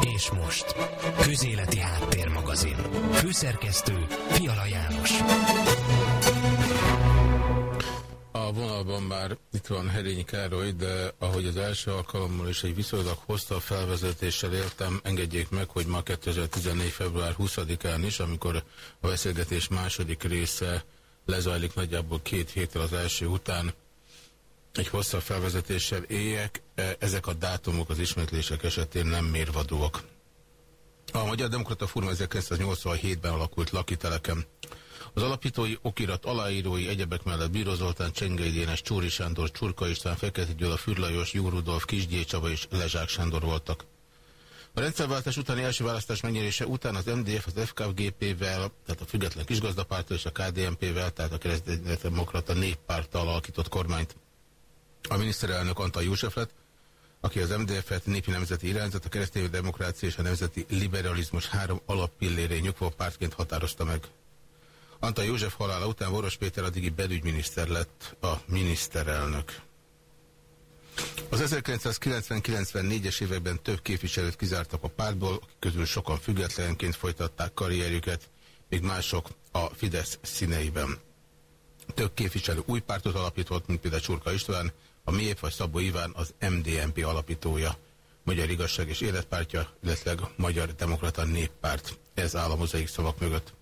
És most, Közéleti Háttérmagazin. Főszerkesztő Fiala János. A vonalban már itt van Herényi Károly, de ahogy az első alkalommal is egy viszonylag hosszabb felvezetéssel éltem, engedjék meg, hogy ma 2014. február 20-án is, amikor a beszélgetés második része lezajlik nagyjából két héttel az első után, egy hosszabb felvezetéssel éljek, e, ezek a dátumok az ismétlések esetén nem mérvadóak. A Magyar Demokrata Fórum 1987-ben alakult lakiteleken. Az alapítói okirat aláírói egyebek mellett Bíró Zoltán, Csengei Dénes, Csóri Sándor, Csurka István, Fekete Gyula, Fürlajos, Jó Rudolf, Kisgyé Csaba és Lezsák Sándor voltak. A rendszerváltás utáni első választás megnyerése után az MDF az FKGP-vel, tehát a Független Kisgazdapártól és a KDNP-vel, tehát a Kereszténydemokrata néppárttal alakított kormányt. A miniszterelnök Antal József lett, aki az MDF-et népi nemzeti irányzat, a keresztény demokrácia és a nemzeti liberalizmus három alappilléré nyugvó pártként határozta meg. Antal József halála után Voros Péter addigi belügyminiszter lett a miniszterelnök. Az 1990-94-es években több képviselőt kizártak a pártból, akik közül sokan függetlenként folytatták karrierjüket, még mások a Fidesz színeiben. Több képviselő új pártot alapított, mint például Csurka István, a Miép vagy Szabó Iván az MDMP alapítója, Magyar Igazság és Életpártja, illetve Magyar Demokrata Néppárt. Ez áll a mozaik szavak mögött.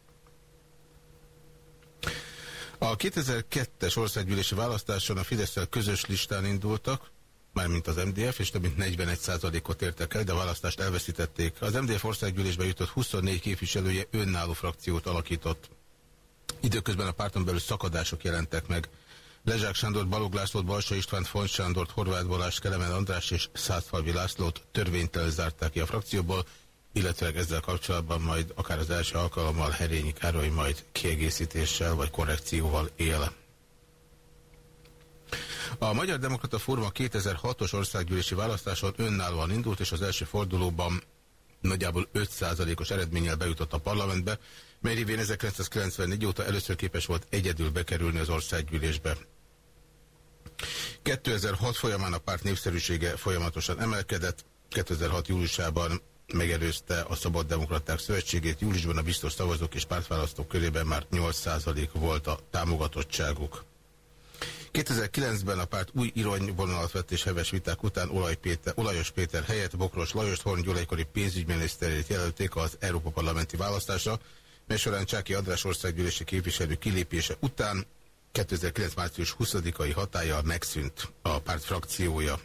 A 2002-es országgyűlési választáson a fidesz közös listán indultak, mármint az MDF, és több mint 41%-ot értek el, de a választást elveszítették. Az MDF országgyűlésbe jutott 24 képviselője önálló frakciót alakított. Időközben a párton belül szakadások jelentek meg. Lezsák Sándor, Balog Lászlót, Balsa István, Font Sándort, Horváth Balázs, Kelemen András és Százfalvi Lászlót törvénytelen zárták ki a frakcióból, illetve ezzel kapcsolatban majd akár az első alkalommal Herényi Károly majd kiegészítéssel vagy korrekcióval él. A Magyar Demokrata Fórum 2006-os országgyűlési választáson önállóan indult, és az első fordulóban nagyjából 5%-os eredménnyel bejutott a parlamentbe, mely révén 1994 óta először képes volt egyedül bekerülni az országgyűlésbe. 2006 folyamán a párt népszerűsége folyamatosan emelkedett, 2006 júliusában megelőzte a Szabad Demokraták Szövetségét, júliusban a biztos szavazók és pártválasztók körében már 8% volt a támogatottságuk. 2009-ben a párt új irányvonalat vett és heves viták után Olaj Péter, Olajos Péter helyett Bokros Lajos Horn Gyulajkori pénzügyminiszterét jelölték az Európa Parlamenti választásra, mely során Csáki András országgyűlési képviselő kilépése után 2009. március 20-ai hatája megszűnt a párt frakciója.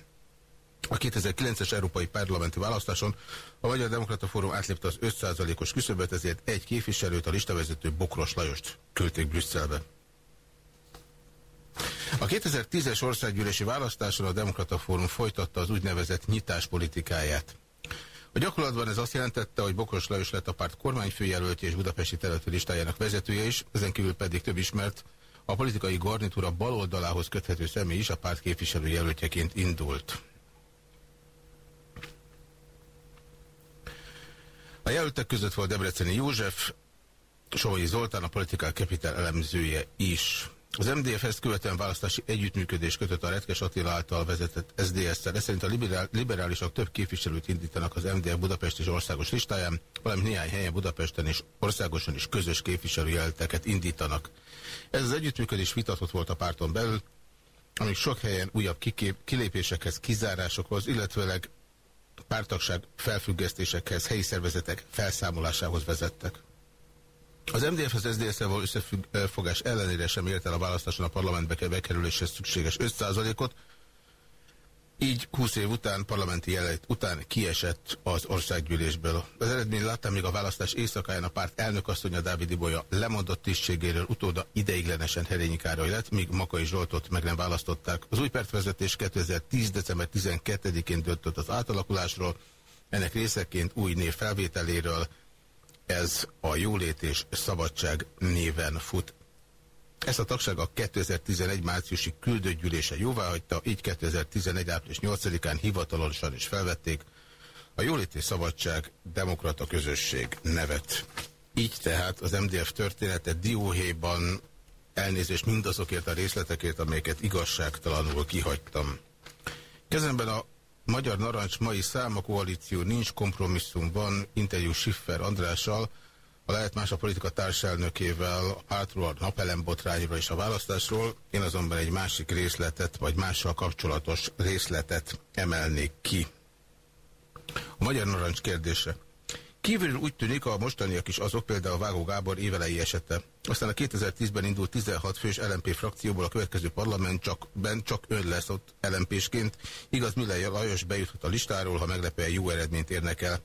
A 2009-es Európai Parlamenti Választáson a Magyar Demokrata Fórum átlépte az 5%-os küszöböt, ezért egy képviselőt, a listavezető Bokros Lajost küldték Brüsszelbe. A 2010-es országgyűlési választáson a Demokrata Fórum folytatta az úgynevezett nyitáspolitikáját. A gyakorlatban ez azt jelentette, hogy Bokros Lajos lett a párt kormányfőjelöltje és budapesti területi listájának vezetője is, ezen kívül pedig több ismert, a politikai garnitúra baloldalához köthető személy is a párt képviselőjelöltjeként indult. A jelöltek között volt Debreceni József, Somogyi Zoltán, a politikál kapitál elemzője is. Az MDF-hez követően választási együttműködés kötött a Retkes Attila által vezetett SZDSZ-szel. Ez szerint a liberál, liberálisok több képviselőt indítanak az MDF Budapest és országos listáján, valamint néhány helyen Budapesten és országosan is közös képviselőjelteket indítanak. Ez az együttműködés vitatott volt a párton belül, amik sok helyen újabb kikép, kilépésekhez, kizárásokhoz, illetőleg pártagság felfüggesztésekhez, helyi szervezetek felszámolásához vezettek. Az MDF az SZDSZ-vel való összefogás ellenére sem ért el a választáson a parlamentbe bekerüléshez szükséges 5%-ot, így 20 év után, parlamenti jelenlét után kiesett az országgyűlésből. Az eredmény láttam még a választás éjszakáján a párt elnökasszonya Dávid Ibolya lemondott tisztségéről, utóda ideiglenesen Herényi Károly lett, míg Makai Zsoltot meg nem választották. Az új pártvezetés 2010. december 12-én döntött az átalakulásról, ennek részeként új név felvételéről, ez a Jólét és Szabadság néven fut. Ezt a tagság a 2011 márciusi küldőgyűlése jóváhagyta, így 2011 április 8-án hivatalosan is felvették a Jólét és Szabadság Demokrata Közösség nevet. Így tehát az MDF története dióhéjban elnézést mindazokért a részletekért, amelyeket igazságtalanul kihagytam. Kezemben a Magyar Narancs mai száma koalíció nincs kompromisszum van interjú Schiffer Andrással, a lehet más a politika társelnökével, a a napelembotrányról és a választásról. Én azonban egy másik részletet, vagy mással kapcsolatos részletet emelnék ki. A Magyar Narancs kérdése. Kívülről úgy tűnik, a mostaniak is azok, például Vágó Gábor évelei esete. Aztán a 2010-ben indult 16 fős LMP frakcióból a következő parlament csak, ben csak ön lesz ott LMP-sként. Igaz, Miller Lajos bejuthat a listáról, ha meglepően jó eredményt érnek el.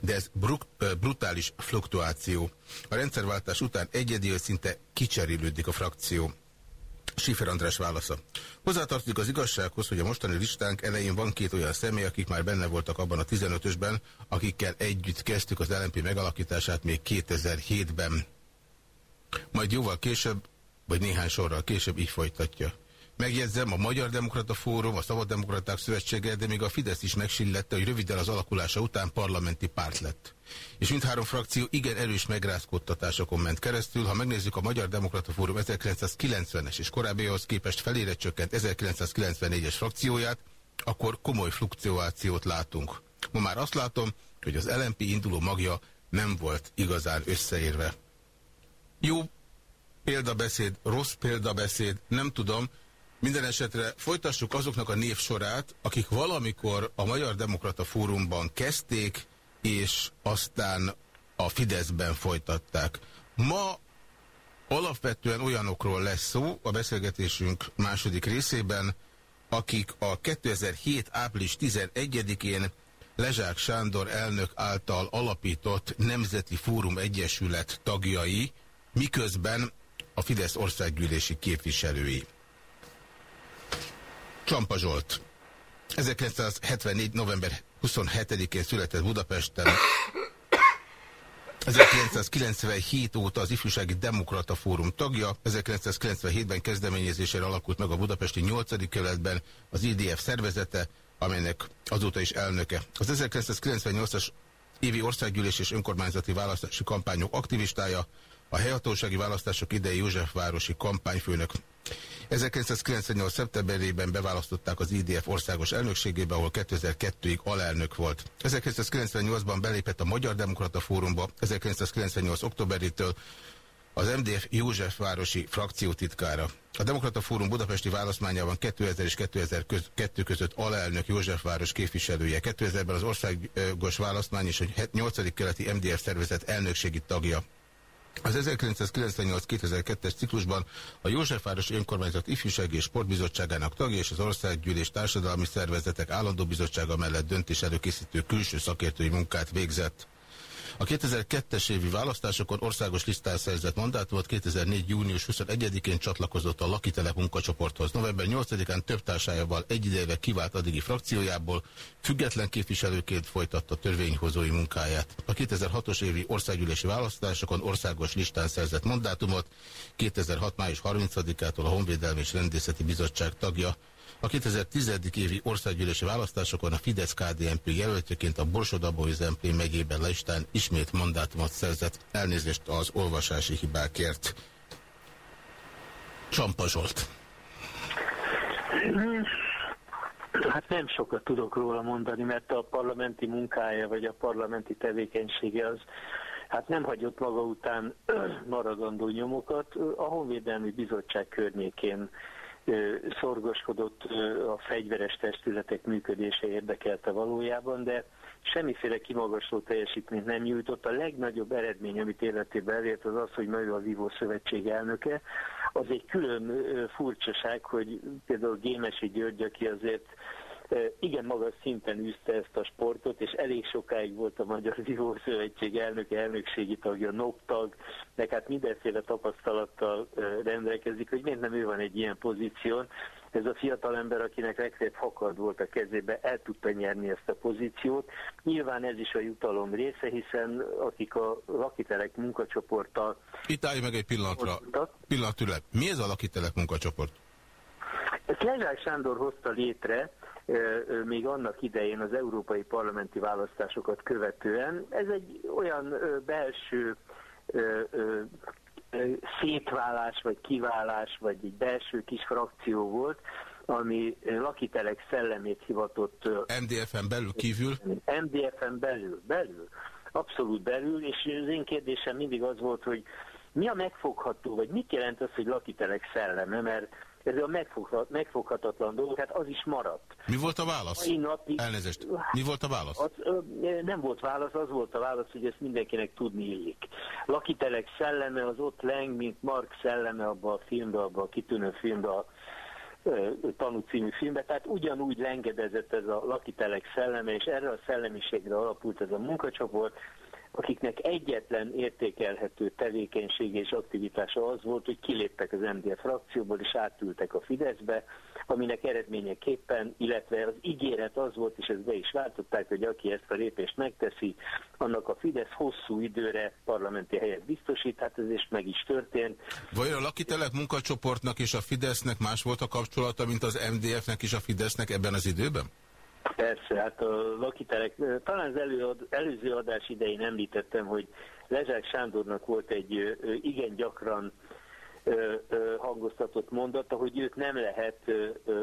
De ez bruk, brutális fluktuáció. A rendszerváltás után egyedi, szinte kicserélődik a frakció. Sifer András válasza. Hozzátartozik az igazsághoz, hogy a mostani listánk elején van két olyan személy, akik már benne voltak abban a 15-ösben, akikkel együtt kezdtük az LNP megalakítását még 2007-ben. Majd jóval később, vagy néhány sorral később így folytatja. Megjegyzem, a Magyar Demokrata Fórum, a Szabad Demokraták Szövetsége, de még a Fidesz is megsillette, hogy röviddel az alakulása után parlamenti párt lett. És mindhárom frakció igen erős megrázkodtatásokon ment keresztül. Ha megnézzük a Magyar Demokrata Fórum 1990-es és korábbihoz képest felére csökkent 1994-es frakcióját, akkor komoly fluktuációt látunk. Ma már azt látom, hogy az LNP induló magja nem volt igazán összeérve. Jó példabeszéd, rossz példabeszéd, nem tudom, minden esetre folytassuk azoknak a névsorát, akik valamikor a Magyar Demokrata Fórumban kezdték, és aztán a Fideszben folytatták. Ma alapvetően olyanokról lesz szó a beszélgetésünk második részében, akik a 2007. április 11-én Lezsák Sándor elnök által alapított Nemzeti Fórum Egyesület tagjai, miközben a Fidesz országgyűlési képviselői. Csampa Zsolt. 1974. november 27-én született Budapesten. 1997 óta az Ifjúsági Demokrata Fórum tagja, 1997-ben kezdeményezésére alakult meg a budapesti 8. kerületben az IDF szervezete, amelynek azóta is elnöke. Az 1998-as évi országgyűlés és önkormányzati választási kampányok aktivistája, a helyhatósági választások idei Józsefvárosi kampányfőnök. 1998. szeptemberében beválasztották az IDF országos elnökségébe, ahol 2002-ig alelnök volt. 1998-ban belépett a Magyar Demokrata Fórumba, 1998. októberétől az MDF Józsefvárosi frakciótitkára. A Demokrata Fórum budapesti választmányában 2000 és 2002 között alelnök Józsefváros képviselője. 2000-ben az országos választmány és a 8. keleti MDF szervezet elnökségi tagja. Az 1998-2002-es ciklusban a Józsefváros Önkormányzat Ifjúsági és Sportbizottságának tagja és az Országgyűlés Társadalmi Szervezetek Állandó Bizottsága mellett döntés előkészítő külső szakértői munkát végzett. A 2002-es évi választásokon országos listán szerzett mandátumot 2004. június 21-én csatlakozott a lakitelep munkacsoporthoz. November 8-án több társájával egy idejével kivált addigi frakciójából, független képviselőként folytatta törvényhozói munkáját. A 2006-os évi országgyűlési választásokon országos listán szerzett mandátumot 2006. május 30-ától a Honvédelmi és Rendészeti Bizottság tagja, a 2010. évi országgyűlési választásokon a Fidesz-KDNP jelöltjeként a Borsodabói Zemplén megyében listán ismét mandátumot szerzett elnézést az olvasási hibákért. Csampa Zsolt. Hát nem sokat tudok róla mondani, mert a parlamenti munkája vagy a parlamenti tevékenysége az hát nem hagyott maga után maradandó nyomokat. A Honvédelmi Bizottság környékén szorgoskodott a fegyveres testületek működése érdekelte valójában, de semmiféle kimagasló teljesítményt nem nyújtott. A legnagyobb eredmény, amit életében elért, az az, hogy meg a Vívó Szövetség elnöke. Az egy külön furcsaság, hogy például Gémesi György, aki azért igen magas szinten űzte ezt a sportot, és elég sokáig volt a Magyar Vívó Szövetség elnöke, elnökségi tagja, NOP-tag, meg hát mindenféle tapasztalattal rendelkezik, hogy miért nem ő van egy ilyen pozíción. Ez a fiatal ember, akinek legszebb hakad volt a kezébe, el tudta nyerni ezt a pozíciót. Nyilván ez is a jutalom része, hiszen akik a lakitelek munkacsoporttal... Itt állj meg egy pillanatra. Pillanat Mi ez a lakitelek munkacsoport? Ezt Lezsák Sándor hozta létre, még annak idején az európai parlamenti választásokat követően. Ez egy olyan belső szétválás, vagy kiválás, vagy egy belső kis frakció volt, ami lakitelek szellemét hivatott... MDF-en belül kívül? MDF-en belül, belül. Abszolút belül, és az én kérdésem mindig az volt, hogy mi a megfogható, vagy mit jelent az, hogy lakitelek szelleme, mert ez a megfoghat, megfoghatatlan dolog, hát az is maradt. Mi volt a válasz? Napig, Elnézést. Mi volt a válasz? Az, ö, nem volt válasz, az volt a válasz, hogy ezt mindenkinek tudni illik. Lakitelek szelleme az ott leng, mint Mark szelleme abban a filmben, abban a kitűnő filmben, a tanú című filmbe, tehát ugyanúgy lengedezett ez a lakitelek szelleme, és erre a szellemiségre alapult ez a munkacsoport, akiknek egyetlen értékelhető tevékenység és aktivitása az volt, hogy kiléptek az MDF frakcióból és átültek a Fideszbe, aminek eredményeképpen, illetve az ígéret az volt, és ezt be is váltották, hogy aki ezt a lépést megteszi, annak a Fidesz hosszú időre parlamenti helyet biztosít, hát ez is meg is történt. Vajon a lakitelek munkacsoportnak és a Fidesznek más volt a kapcsolata, mint az MDF-nek és a Fidesznek ebben az időben? Persze, hát a lakitelek, talán az előad, előző adás idején említettem, hogy Lezsák Sándornak volt egy igen gyakran hangoztatott mondata, hogy őt nem lehet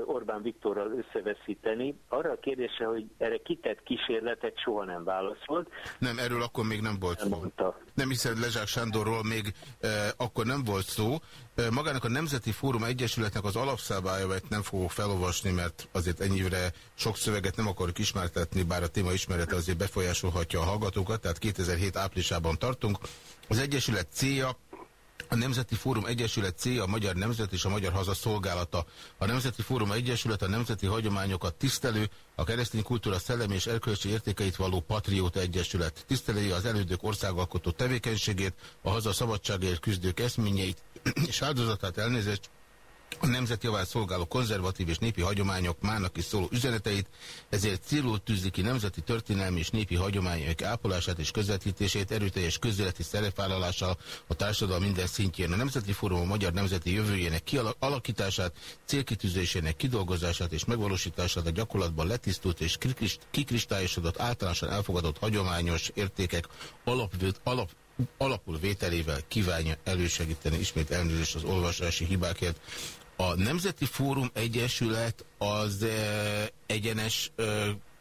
Orbán Viktorral összeveszíteni. Arra a kérdése, hogy erre kitett kísérletet soha nem válaszolt. Nem, erről akkor még nem volt szó. Mondta. Nem hiszem, Lezsák Sándorról még e, akkor nem volt szó. E, magának a Nemzeti Fórum Egyesületnek az alapszabálya, mert nem fogok felolvasni, mert azért ennyire sok szöveget nem akarok ismertetni, bár a téma ismerete azért befolyásolhatja a hallgatókat, tehát 2007 áprilisában tartunk. Az Egyesület célja a Nemzeti Fórum Egyesület C, a Magyar Nemzet és a Magyar Haza szolgálata. A Nemzeti Fórum Egyesület a nemzeti hagyományokat tisztelő, a keresztény kultúra szellemi és erkölcsi értékeit való patrióta egyesület. Tisztelője az elődök országalkotó tevékenységét, a haza szabadságért küzdők eszményeit és áldozatát elnézést a nemzet szolgáló konzervatív és népi hagyományok mának is szóló üzeneteit, ezért célul tűzi ki nemzeti történelmi és népi hagyományok ápolását és közvetítését erőteljes közéleti szerepvállalással a társadalom minden szintjén. A Nemzeti Fórum a magyar nemzeti jövőjének kialakítását, célkitűzésének kidolgozását és megvalósítását a gyakorlatban letisztult és kikristályosodott általánosan elfogadott hagyományos értékek alap, alap, alapul vételével kívánja elősegíteni ismét elnézést az olvasási hibákért. A Nemzeti Fórum Egyesület az e, egyenes e,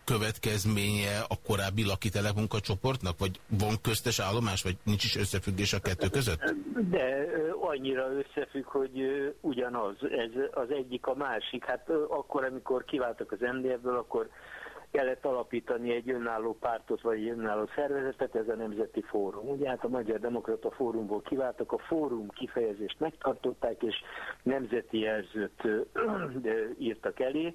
következménye a korábbi lakitelep munkacsoportnak, vagy van köztes állomás, vagy nincs is összefüggés a kettő között? De annyira összefügg, hogy ugyanaz, ez az egyik a másik. Hát akkor, amikor kiváltak az MDF-ből, akkor kellett alapítani egy önálló pártot, vagy egy önálló szervezetet, ez a Nemzeti Fórum. Ugye hát a Magyar Demokrata Fórumból kiváltak, a fórum kifejezést megtartották, és nemzeti jelzőt írtak elé.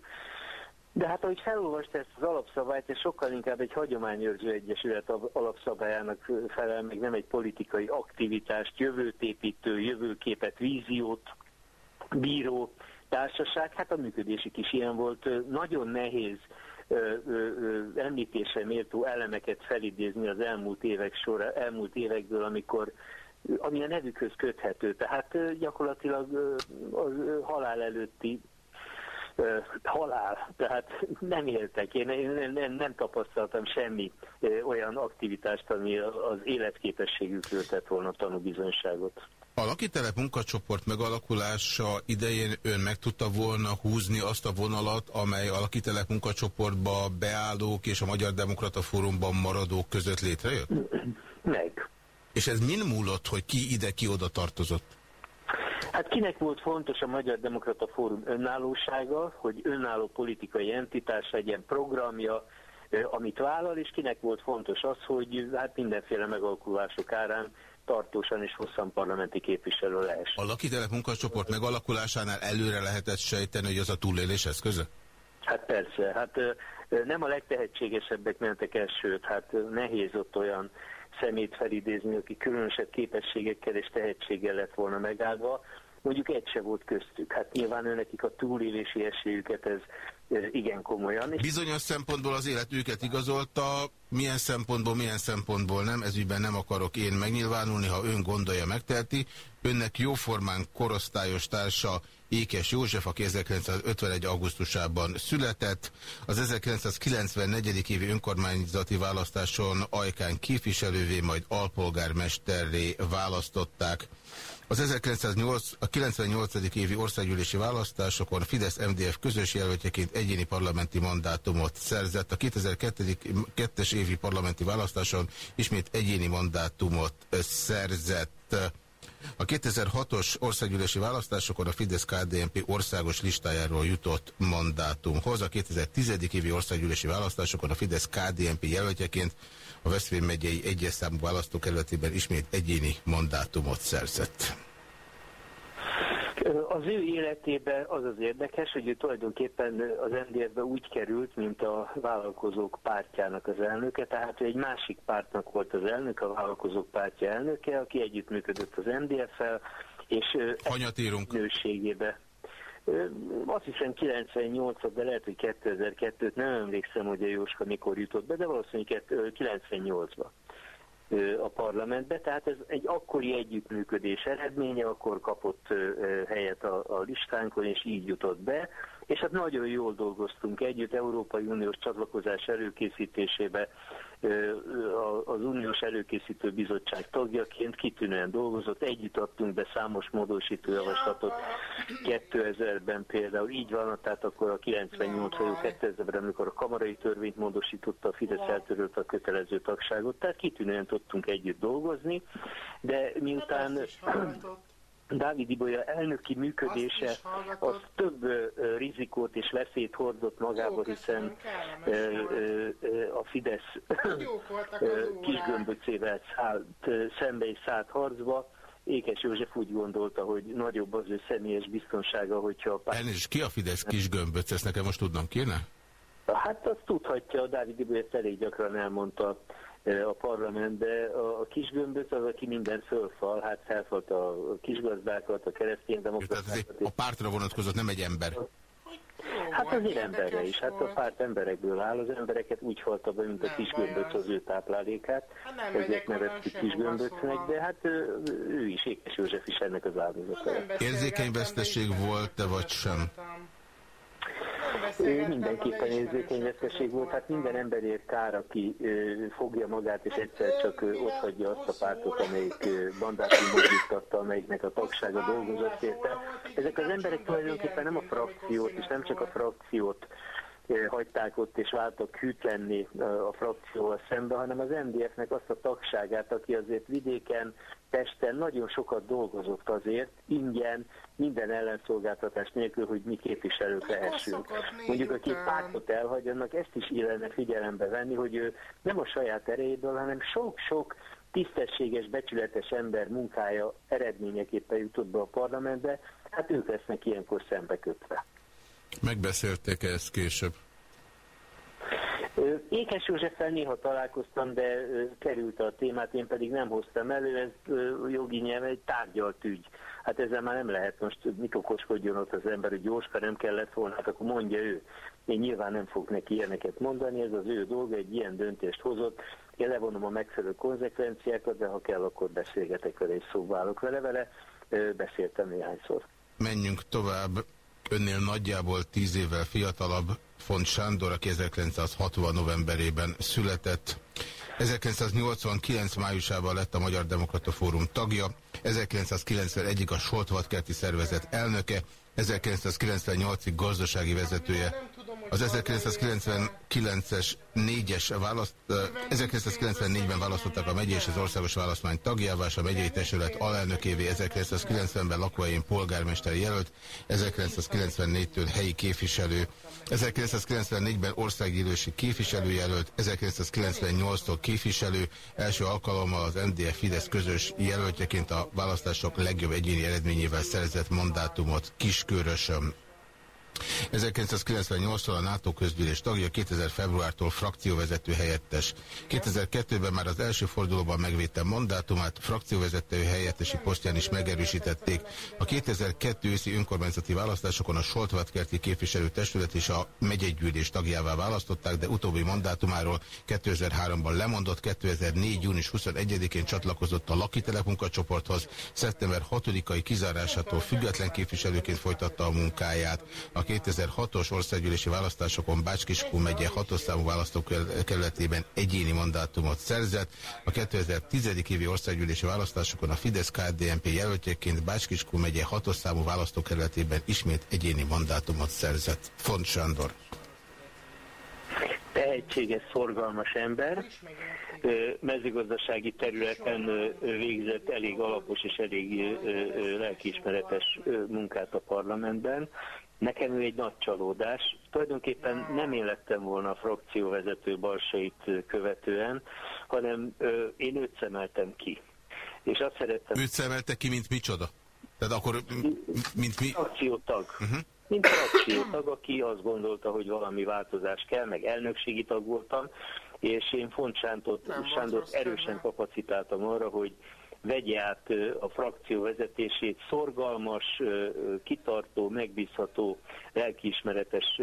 De hát ahogy felolvasta ezt az alapszabályt, ez sokkal inkább egy hagyományőrző egyesület alapszabályának felel, meg nem egy politikai aktivitást, jövőtépítő, jövőképet, víziót bíró társaság. Hát a működésük is ilyen volt. Nagyon nehéz említése méltó elemeket felidézni az elmúlt évek sorra, elmúlt évekből, amikor ami a nevükhöz köthető. Tehát gyakorlatilag az halál előtti halál, tehát nem éltek. Én, én nem, nem tapasztaltam semmi olyan aktivitást, ami az életképességükről tett volna tanúbizonyságot. A lakitelep munkacsoport megalakulása idején ön meg tudta volna húzni azt a vonalat, amely a lakitelep munkacsoportba beállók és a Magyar Demokrata Fórumban maradók között létrejött? Meg. És ez min múlott, hogy ki ide, ki oda tartozott? Hát kinek volt fontos a Magyar Demokrata Fórum önállósága, hogy önálló politikai entitás legyen programja, amit vállal, és kinek volt fontos az, hogy hát mindenféle megalakulások árán tartósan és hosszan parlamenti képviselő lehessen. A lakitelep munkacsoport megalakulásánál előre lehetett sejteni, hogy az a túlélés eszköze? Hát persze, hát nem a legtehetségesebbek mentek el, sőt, hát nehéz ott olyan szemét felidézni, aki különösebb képességekkel és tehetséggel lett volna megáldva. Mondjuk egy se volt köztük. Hát nyilván őnekik a túlélési esélyüket ez igen komolyan. Bizonyos szempontból az élet őket igazolta, milyen szempontból, milyen szempontból nem, ezügyben nem akarok én megnyilvánulni, ha ön gondolja, megtelti. Önnek jóformán korosztályos társa Ékes József, aki 1951. augusztusában született. Az 1994. évi önkormányzati választáson Ajkán képviselővé, majd alpolgármesterré választották. Az 1998. évi országgyűlési választásokon Fidesz-MDF közös jelöltjeként egyéni parlamenti mandátumot szerzett. A 2002-es évi parlamenti választáson ismét egyéni mandátumot szerzett. A 2006-os országgyűlési választásokon a Fidesz-KDNP országos listájáról jutott mandátumhoz. A 2010. évi országgyűlési választásokon a Fidesz-KDNP jelöltjeként a Veszprém megyei egyes számú választókerületében ismét egyéni mandátumot szerzett. Az ő életében az az érdekes, hogy ő tulajdonképpen az NDF-be úgy került, mint a vállalkozók pártjának az elnöke, tehát ő egy másik pártnak volt az elnök, a vállalkozók pártja elnöke, aki együttműködött az NDF-fel, és Hanyat írunk? nőségébe. Azt hiszem 98 de lehet, hogy 2002-t, nem emlékszem, hogy a Jóska mikor jutott be, de valószínűleg 98-ba a parlamentbe, tehát ez egy akkori együttműködés eredménye, akkor kapott helyet a, a listánkon, és így jutott be, és hát nagyon jól dolgoztunk együtt, Európai Uniós csatlakozás előkészítésébe az Uniós Előkészítő Bizottság tagjaként kitűnően dolgozott, együtt adtunk be számos módosító javaslatot 2000-ben például, így van, tehát akkor a 98 vagy 2000-ben, amikor a kamarai törvényt módosította, a Fidesz eltörölt a kötelező tagságot, tehát kitűnően tudtunk együtt dolgozni, de miután Dávid Ibolya elnöki működése az több uh, rizikót és veszélyt hordott magába, hiszen uh, uh, a Fidesz kisgömböcével szállt szembe és szállt harcba. Ékes József úgy gondolta, hogy nagyobb az ő személyes biztonsága, hogyha... A Elnézést, ki a Fidesz kisgömböc? Ezt nekem most tudnom kéne? Hát azt tudhatja, Dávid Ibolya ezt elég gyakran elmondta a parlamentbe. A kisgömböt az, aki minden fölfal, hát felfalt a kisgazdákat, a keresztény demokratákat. A pártra vonatkozott, nem egy ember. Hát azért emberre is. Hát a párt emberekből áll. Az embereket úgy falta be, mint a kisgömböc az ő táplálékát. Hát Ezért neveztük kisgömböcnek, de hát ő is, Ékes József is ennek az áldozata. Érzékeny veszteség volt-e vagy sem? Mindenképpen érzékeny veszteség volt, hát minden emberért kár, aki fogja magát, és egyszer csak ott hagyja azt a pártot, amelyik bandátumot biztatta, amelyiknek a tagsága dolgozott érte. Ezek az emberek tulajdonképpen nem a frakciót, és nem csak a frakciót hagyták ott és váltak hűtlenni a frakcióval szembe, hanem az MDF-nek azt a tagságát, aki azért vidéken, Pesten nagyon sokat dolgozott azért, ingyen, minden ellenszolgáltatás nélkül, hogy mi képviselők lehessünk. Mondjuk, aki pártot elhagyjanak, ezt is illene figyelembe venni, hogy ő nem a saját erejéből, hanem sok-sok tisztességes, becsületes ember munkája eredményeképpen jutott be a parlamentbe, hát ők lesznek ilyenkor szembe kötve. Megbeszélték -e ezt később? Ékes Józseffel néha találkoztam, de került a témát, én pedig nem hoztam elő, ez jogi nyelv egy tárgyalt ügy. Hát ezzel már nem lehet most, mit okoskodjon ott az ember, hogy gyorska nem kellett volna, hát akkor mondja ő. Én nyilván nem fogok neki ilyeneket mondani, ez az ő dolga, egy ilyen döntést hozott. Én levonom a megfelelő konzekvenciákat, de ha kell, akkor beszélgetek vele és szóválok vele vele. Beszéltem néhányszor. Menjünk tovább. Önnél nagyjából tíz évvel fiatalabb Font Sándor, aki 1960 novemberében született. 1989 májusában lett a Magyar Demokrata Fórum tagja, 1991-ig a Soltvatkerti szervezet elnöke, 1998-ig gazdasági vezetője. Az 1999-es 4-es választ, 1994-ben választották a megyei és az országos választmány tagjává, és a megyei testület alelnökévé 1990-ben lakóhelyén polgármester jelölt, 1994-től helyi képviselő, 1994-ben országgyűlési képviselőjelölt, 1998-tól képviselő, első alkalommal az MDF Fidesz közös jelöltjeként a választások legjobb egyéni eredményével szerzett mandátumot Kiskörösöm. 1998-tól a NATO közgyűlés tagja, 2000 februártól frakcióvezető helyettes. 2002-ben már az első fordulóban megvédte mandátumát, frakcióvezető helyettesi posztján is megerősítették. A 2002 őszi önkormányzati választásokon a Soltvatkerti képviselőtestület és a megyegyűlés tagjává választották, de utóbbi mandátumáról 2003-ban lemondott, 2004. június 21-én csatlakozott a lakitelep munkacsoporthoz, szeptember 6-ai kizárásától független képviselőként folytatta a munkáját. A 2006-os országgyűlési választásokon Bácskiskú megye hatószámú választókerületében egyéni mandátumot szerzett. A 2010. évi országgyűlési választásokon a Fidesz-KDNP jelöltjeként Bácskiskú megye hatószámú választókerületében ismét egyéni mandátumot szerzett. Font Sándor tehetséges, szorgalmas ember, mezőgazdasági területen végzett elég alapos és elég lelkiismeretes munkát a parlamentben. Nekem ő egy nagy csalódás. Tulajdonképpen nem én lettem volna a frakcióvezető balsait követően, hanem én őt szemeltem ki. És azt szerettem... Őt szemelte ki, mint micsoda? Tehát akkor, mint mi? Akciótag. Uh -huh mint frakciótag, aki azt gondolta, hogy valami változás kell, meg elnökségi tag voltam, és én Font Sándort, Sándort erősen kapacitáltam arra, hogy vegye át a frakció vezetését, szorgalmas, kitartó, megbízható, lelkiismeretes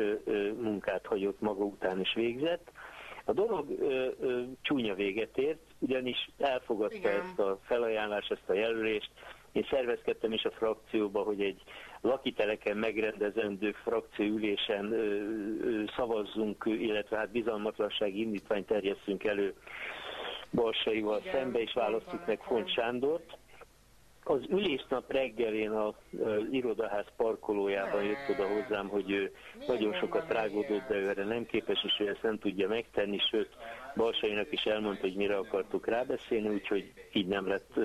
munkát hagyott maga után is végzett. A dolog ö, ö, csúnya véget ért, ugyanis elfogadta Igen. ezt a felajánlást, ezt a jelölést. Én szervezkedtem is a frakcióba, hogy egy lakiteleken megrendezendő frakcióülésen szavazzunk, illetve hát bizalmatlansági indítványt terjesszünk elő Balsaival szembe, és választjuk meg Font Sándort. Az ülésnap reggelén az irodaház parkolójában jött oda hozzám, hogy ő nagyon sokat rágódott, de ő erre nem képes, és ő ezt nem tudja megtenni, sőt, Balsainak is elmondta, hogy mire akartuk rábeszélni, úgyhogy így nem lett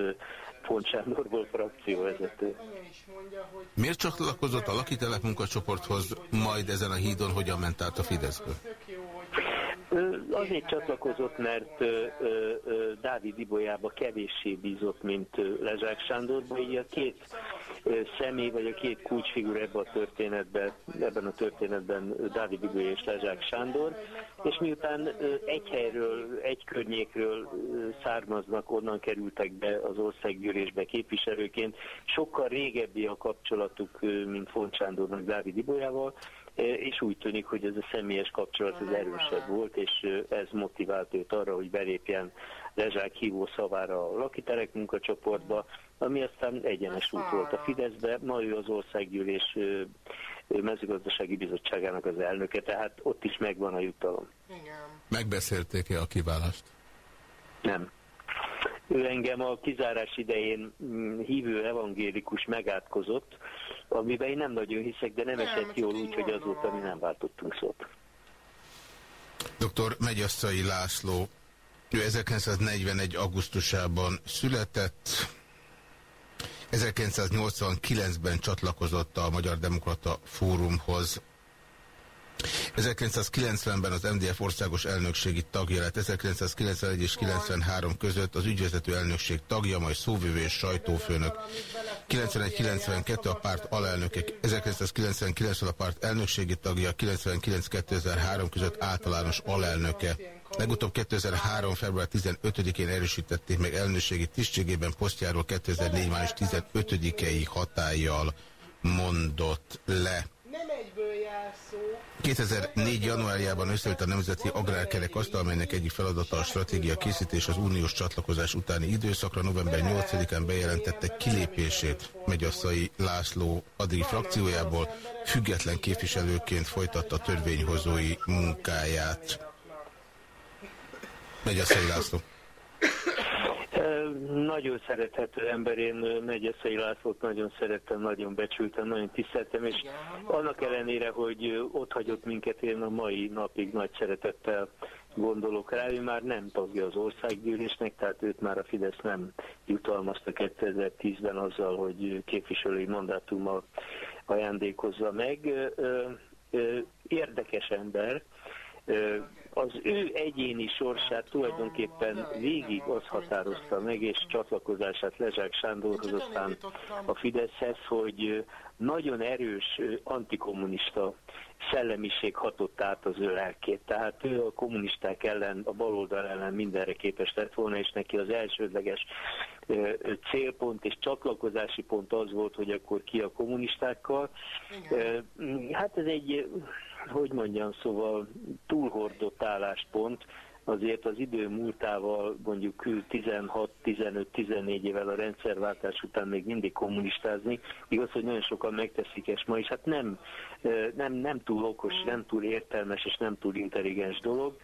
Pont Sándor volt frakcióvezető. Miért csatlakozott a lakitelep munkacsoporthoz, majd ezen a hídon hogyan ment át a Fideszből? Azért csatlakozott, mert Dávid Ibolyába kevéssé bízott, mint Lezsák Sándorba, így a két személy, vagy a két kulcsfigura ebben a történetben, ebben a történetben Dávid Ibolya és Lezsák Sándor, és miután egy helyről, egy környékről származnak, onnan kerültek be az országgyűlésbe képviselőként, sokkal régebbi a kapcsolatuk, mint Font Sándornak Dávid Ibolyával, és úgy tűnik, hogy ez a személyes kapcsolat az erősebb volt, és ez motivált őt arra, hogy belépjen Lezsák hívó szavára a lakiterek munkacsoportba, ami aztán egyenes út volt a Fideszbe, ma ő az országgyűlés mezőgazdasági bizottságának az elnöke, tehát ott is megvan a jutalom. Megbeszélték-e a kiválást? Nem. Ő engem a kizárás idején mm, hívő evangélikus megátkozott, amiben én nem nagyon hiszek, de nem esett jól úgy, hogy azóta mi nem váltottunk szót. Dr. Megyasszai László, ő 1941. augusztusában született, 1989-ben csatlakozott a Magyar Demokrata Fórumhoz, 1990-ben az MDF országos elnökségi tagja lett, 1991 és 93 között az ügyvezető elnökség tagja, majd szóvivő és sajtófőnök. 91-92 a párt alelnöke, 1999 a párt elnökségi tagja, 99-2003 között általános alelnöke. Legutóbb 2003. február 15-én erősítették meg elnökségi tisztségében posztjáról 2004. május 15-i hatállyal mondott le. Nem egyből jár szó. 2004. januárjában összeült a Nemzeti Agrárkerek asztal, amelynek egyik feladata a stratégia készítés az uniós csatlakozás utáni időszakra. November 8-án bejelentette kilépését Megyasszai László addig frakciójából, független képviselőként folytatta törvényhozói munkáját. Megyasszai László. Nagyon szerethető ember, én Megyeszei Lászlót nagyon szerettem, nagyon becsültem, nagyon tiszteltem, és annak ellenére, hogy ott hagyott minket, én a mai napig nagy szeretettel gondolok rá, ő már nem tagja az országgyűlésnek, tehát őt már a Fidesz nem jutalmazta 2010-ben azzal, hogy képviselői mandátummal ajándékozza meg. Érdekes ember, az ő egyéni sorsát tulajdonképpen végig az határozta meg, és csatlakozását Lezsák Sándorhoz, aztán a Fideszhez, hogy nagyon erős antikommunista szellemiség hatott át az ő lelkét. Tehát ő a kommunisták ellen, a baloldal ellen mindenre képes lett volna, és neki az elsődleges célpont és csatlakozási pont az volt, hogy akkor ki a kommunistákkal. Igen. Hát ez egy hogy mondjam, szóval túlhordott álláspont, azért az idő múltával mondjuk 16-15-14 évvel a rendszerváltás után még mindig kommunistázni, igaz, hogy nagyon sokan megteszik ezt ma, és hát nem, nem, nem túl okos, nem túl értelmes és nem túl intelligens dolog,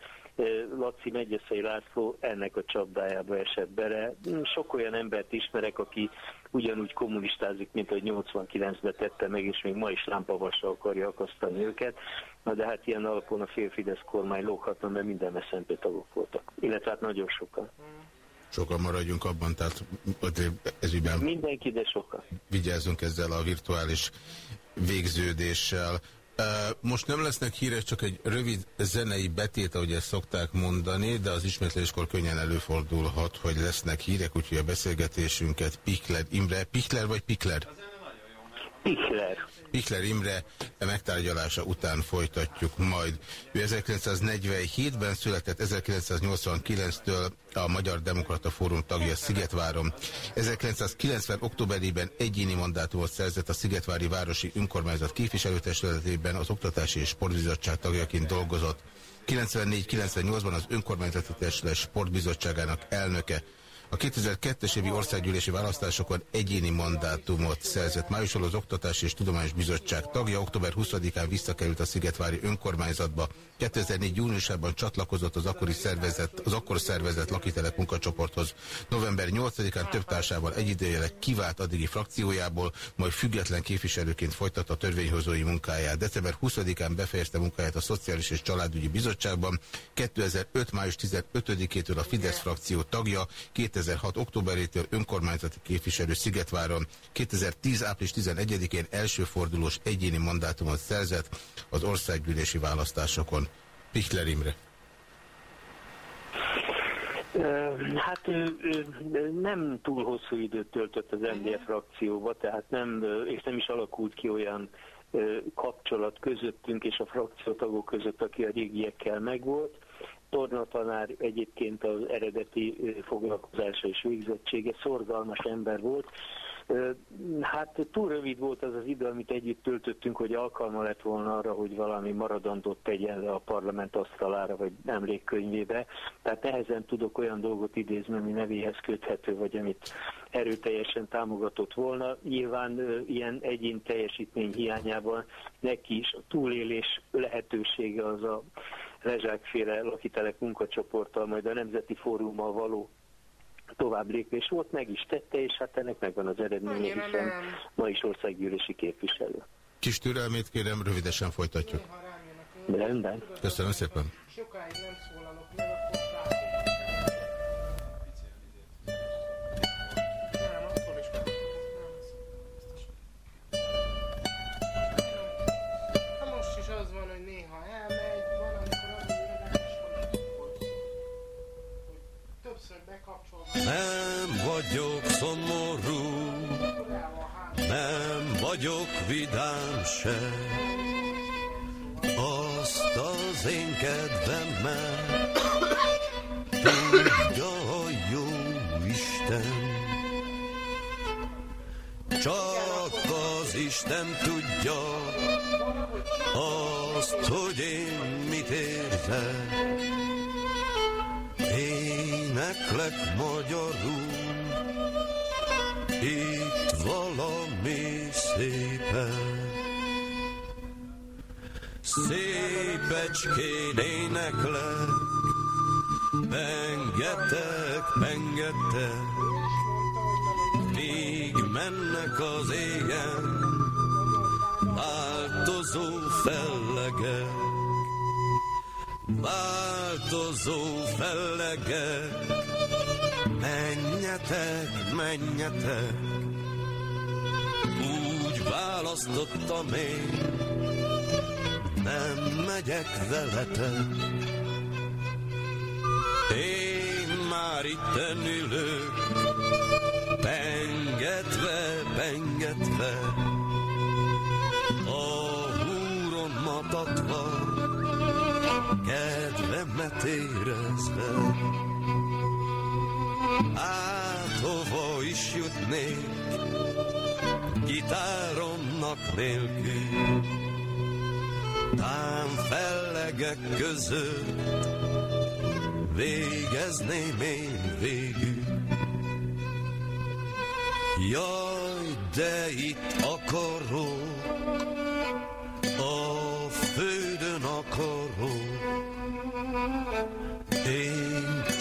Laci Megyeszei László ennek a csapdájába esett bele. Sok olyan embert ismerek, aki ugyanúgy kommunistázik, mint hogy 89-ben tette meg, és még ma is lámpavasra akarja akasztani őket. Na de hát ilyen alapon a félfidesz kormány lóghatna, mert minden SZNP tagok voltak. Illetve hát nagyon sokan. Sokan maradjunk abban, tehát ezügyben... Mindenki, de sokan. Vigyázzunk ezzel a virtuális végződéssel. Most nem lesznek hírek, csak egy rövid zenei betét, ahogy ezt szokták mondani, de az ismétléskor könnyen előfordulhat, hogy lesznek hírek, úgyhogy a beszélgetésünket Pikler Imre, Pikler vagy Pikler? Pichler. Pichler Imre megtárgyalása után folytatjuk majd. Ő 1947-ben született, 1989-től a Magyar Demokrata Fórum tagja Szigetváron. 1990. októberében egyéni mandátumot szerzett a Szigetvári Városi Önkormányzat képviselőtestületében, az Oktatási és Sportbizottság tagjaként dolgozott. 94-98-ban az Önkormányzati Testület Sportbizottságának elnöke. A 2002-es évi országgyűlési választásokon egyéni mandátumot szerzett. Májusul az Oktatási és Tudományos Bizottság tagja, október 20-án visszakerült a Szigetvári önkormányzatba. 2004. júniusában csatlakozott az akkori szervezet, az akkor szervezett lakitelek munkacsoporthoz. November 8-án több társával egyidejűleg kivált addigi frakciójából, majd független képviselőként folytatta a törvényhozói munkáját. December 20-án befejezte munkáját a Szociális és Családügyi Bizottságban. 2005. május 15-től a Fidesz frakció tagja, 2006. októberétől önkormányzati képviselő Szigetváron. 2010. április 11-én elsőfordulós egyéni mandátumot szerzett az országgyűlési választásokon. Pichler Imre. Hát nem túl hosszú időt töltött az MDF frakcióba, tehát nem, és nem is alakult ki olyan kapcsolat közöttünk és a frakciótagok között, aki a régiekkel megvolt. Torna tanár egyébként az eredeti foglalkozása és végzettsége, szorgalmas ember volt, Hát túl rövid volt az az idő, amit együtt töltöttünk, hogy alkalma lett volna arra, hogy valami maradandót tegyen a parlament asztalára, vagy emlékkönyvébe. Tehát nehezen tudok olyan dolgot idézni, ami nevéhez köthető, vagy amit erőteljesen támogatott volna. Nyilván ilyen egyén teljesítmény hiányában neki is a túlélés lehetősége az a Rezsákféle lakitelek munkacsoporttal, majd a Nemzeti Fórummal való tovább lépés volt, meg is tette, és hát ennek megvan az eredménye, hiszen ma is országgyűlési képviselő. Kis türelmét kérem, rövidesen folytatjuk. Rendben. Köszönöm szépen. Sokáig nem szólalok vagyok szomorú, nem vagyok vidám se. Azt az én kedvemet tudja a jó Isten. Csak az Isten tudja azt, hogy én mit érzek éneklek magyarul, itt valami szépen. Szépecskén éneklek, pengetek, pengetek, míg mennek az égen, változó fellegek. Változó fellegek, menjetek, menjetek, úgy választottam én, nem megyek veletek. Én már itt ülök, pengetve, pengetve, a húromat adva, kedvemet érezve. Hát hova is jutnék, gitáromnak nélkül, tám fellegek között, végezném én végül. Jaj, de itt akaró,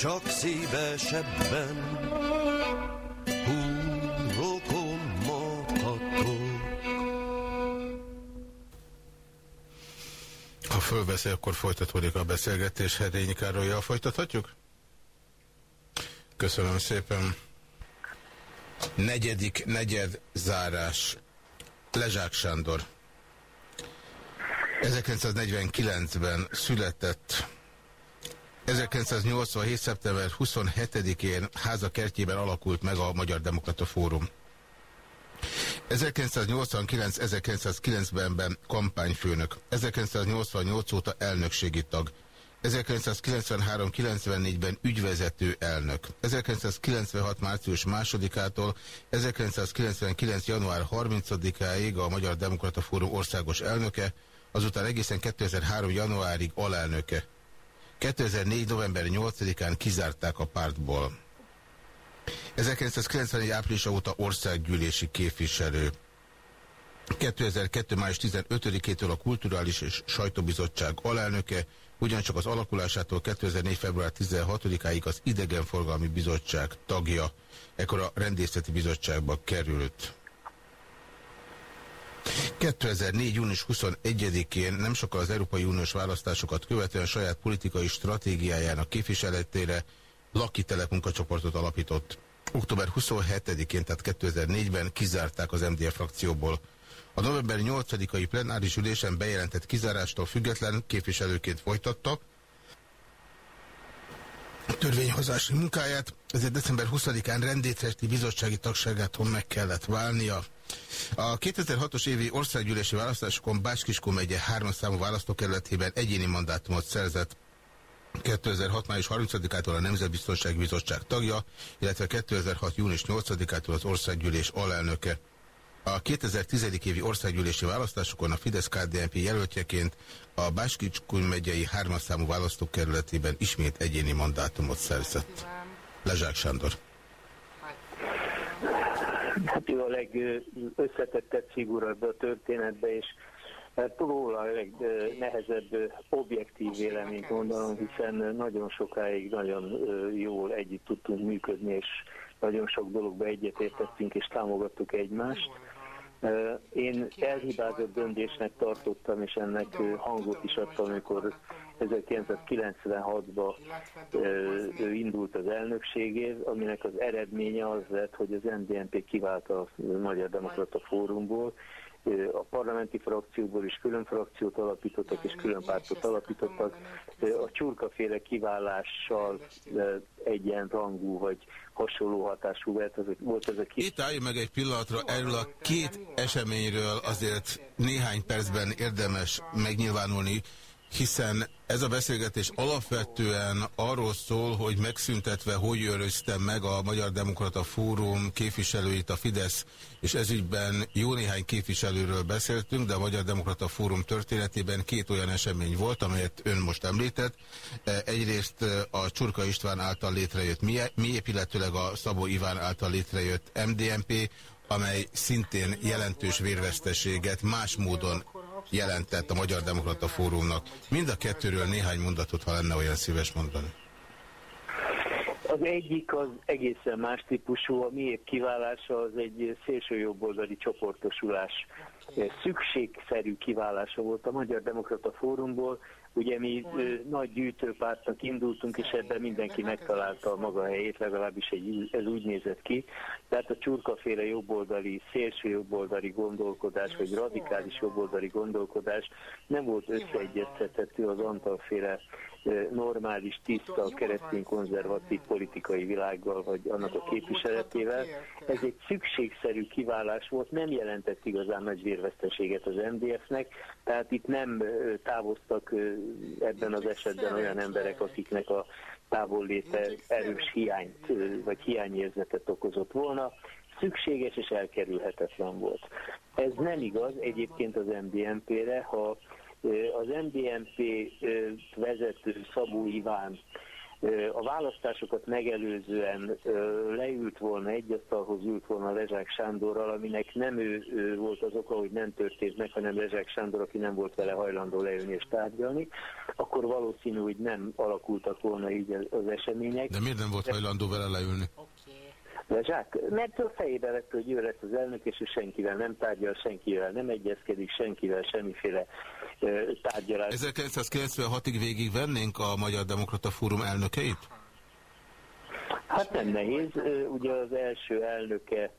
csak szívesebben Ha fölveszi, akkor folytatódik a beszélgetés. Herényi Károlyjal folytathatjuk? Köszönöm szépen. Negyedik, negyed zárás. Lezsák Sándor. 1949-ben született 1987. szeptember 27-én háza kertjében alakult meg a Magyar Demokrata Fórum. 1989-1990-ben kampányfőnök, 1988 óta elnökségi tag, 1993-94-ben ügyvezető elnök, 1996. március 2-ától 1999. január 30-áig a Magyar Demokrata Fórum országos elnöke, azután egészen 2003. januárig alelnöke. 2004. november 8-án kizárták a pártból. 1991. április óta országgyűlési képviselő. 2002. május 15-től a Kulturális és Sajtóbizottság alelnöke, ugyancsak az alakulásától 2004. február 16-áig az Idegenforgalmi Bizottság tagja, ekkor a Rendészeti Bizottságba került. 2004. június 21-én nem sokkal az Európai Uniós választásokat követően saját politikai stratégiájának képviseletére lakitelep munkacsoportot alapított. Október 27-én, tehát 2004-ben kizárták az MDF frakcióból. A november 8-ai plenáris ülésen bejelentett kizárástól független képviselőként folytatta törvényhozási munkáját, ezért december 20-án rendészeti bizottsági tagságától meg kellett válnia. A 2006-os évi országgyűlési választásokon Báskiskó megye hármas számú választókerületében egyéni mandátumot szerzett. 2006. május 30-ától a Nemzetbiztonsági Bizottság tagja, illetve 2006. június 8-ától az országgyűlés alelnöke. A 2010. évi országgyűlési választásokon a Fidesz-KDNP jelöltjeként a Báskicskun megyei hármasszámú választókerületében ismét egyéni mandátumot szerzett. Lezsák Sándor. Hát ő a legösszetettebb figura ebbe a történetbe, és Hát róla a legnehezebb objektív véleményt mondanom, hiszen nagyon sokáig nagyon jól együtt tudtunk működni, és nagyon sok dologba egyetértettünk és támogattuk egymást. Én elhibázott döntésnek tartottam, és ennek hangot is adtam, amikor 1996-ban indult az elnökségéhez, aminek az eredménye az lett, hogy az NDNP kivált a Magyar Demokrata Fórumból, a parlamenti frakcióból is külön frakciót alapítottak és külön pártot alapítottak. A csurkaféle kiválással egyenrangú vagy hasonló hatású volt ez, volt ez a kis... Itt állj meg egy pillanatra, erről a két eseményről. Azért néhány percben érdemes megnyilvánulni, hiszen ez a beszélgetés alapvetően arról szól, hogy megszüntetve hogy őröztem meg a Magyar Demokrata Fórum képviselőit a Fidesz, és ezügyben jó néhány képviselőről beszéltünk, de a Magyar Demokrata Fórum történetében két olyan esemény volt, amelyet ön most említett. Egyrészt a Csurka István által létrejött MIEP, illetőleg a Szabó Iván által létrejött MDMP, amely szintén jelentős vérveszteséget más módon jelentett a Magyar Demokrata Fórumnak. Mind a kettőről néhány mondatot, ha lenne olyan szíves mondani. Az egyik az egészen más típusú, a miért kiválása az egy szélső jobboldali csoportosulás szükségszerű kiválása volt a Magyar Demokrata Fórumból, Ugye mi nagy gyűjtőpártnak indultunk, és ebben mindenki megtalálta a maga helyét, legalábbis egy, ez úgy nézett ki. Tehát a csurkaféle jobboldali, szélső jobboldali gondolkodás, vagy radikális jobboldali gondolkodás nem volt összeegyeztethető az Antalféle normális, tiszta, keresztény konzervatív politikai világgal, vagy annak a képviseletével. Ez egy szükségszerű kiválás volt, nem jelentett igazán nagy vérveszteséget az MDF-nek, tehát itt nem távoztak ebben az esetben olyan emberek, akiknek a távolléte erős hiányt, vagy hiányérzetet okozott volna, szükséges és elkerülhetetlen volt. Ez nem igaz egyébként az MDMP-re, ha az MDMP vezető Szabó Iván a választásokat megelőzően leült volna, egy asztalhoz ült volna Lezsák Sándorral, aminek nem ő, ő volt az oka, hogy nem történt meg, hanem Lezsák Sándor, aki nem volt vele hajlandó leülni és tárgyalni, akkor valószínű, hogy nem alakultak volna így az események. De miért nem volt hajlandó vele leülni? Lezsák? Mert a fejébe vett, hogy ő lesz az elnök, és ő senkivel nem tárgyal, senkivel nem egyezkedik, senkivel semmiféle uh, tárgyalás. 1996-ig végig vennénk a Magyar Demokrata Fórum elnökeit? Hát nem nehéz. Ugye az első elnöke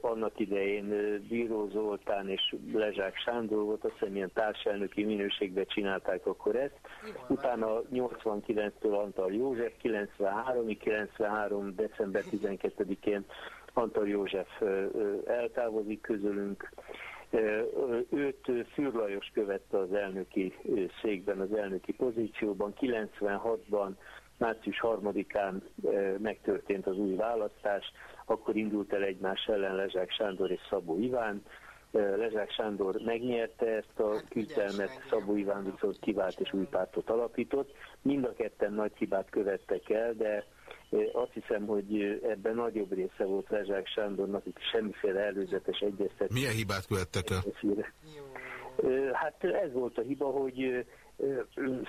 annak idején Bíró Zoltán és Lezsák Sándor volt, azt hiszem ilyen társelnöki minőségben csinálták akkor ezt. Utána 89-től Antal József, 93-ig, 93. december 12-én Antal József eltávozik közülünk. Őt Fürlajos követte az elnöki székben, az elnöki pozícióban. 96-ban március 3-án megtörtént az új választás, akkor indult el egymás ellen Lezsák Sándor és Szabó Iván. Lezsák Sándor megnyerte ezt a küzdelmet, Szabó Iván viszont kivált és új pártot alapított. Mind a ketten nagy hibát követtek el, de azt hiszem, hogy ebben nagyobb része volt Lezsák Sándornak, hogy semmiféle előzetes egyeztetés. Milyen hibát követtek el? Hát ez volt a hiba, hogy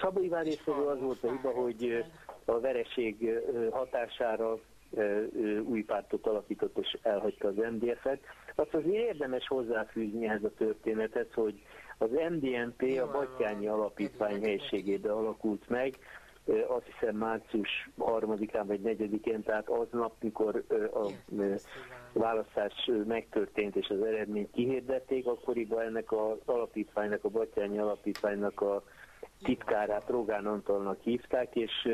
Szabó Iván részéről az volt a hiba, hogy a vereség hatására új pártot alapított és elhagyta az MDF-et. Azt azért érdemes hozzáfűzni ehhez a történetet, hogy az MDNP a Batyányi Alapítvány helységébe alakult meg, azt hiszem március 3-án vagy 4-én, tehát aznap, mikor a választás megtörtént és az eredményt kihirdették, akkoriban ennek az alapítványnak, a Batyányi Alapítványnak a titkárát Rogán Antalnak hívták, és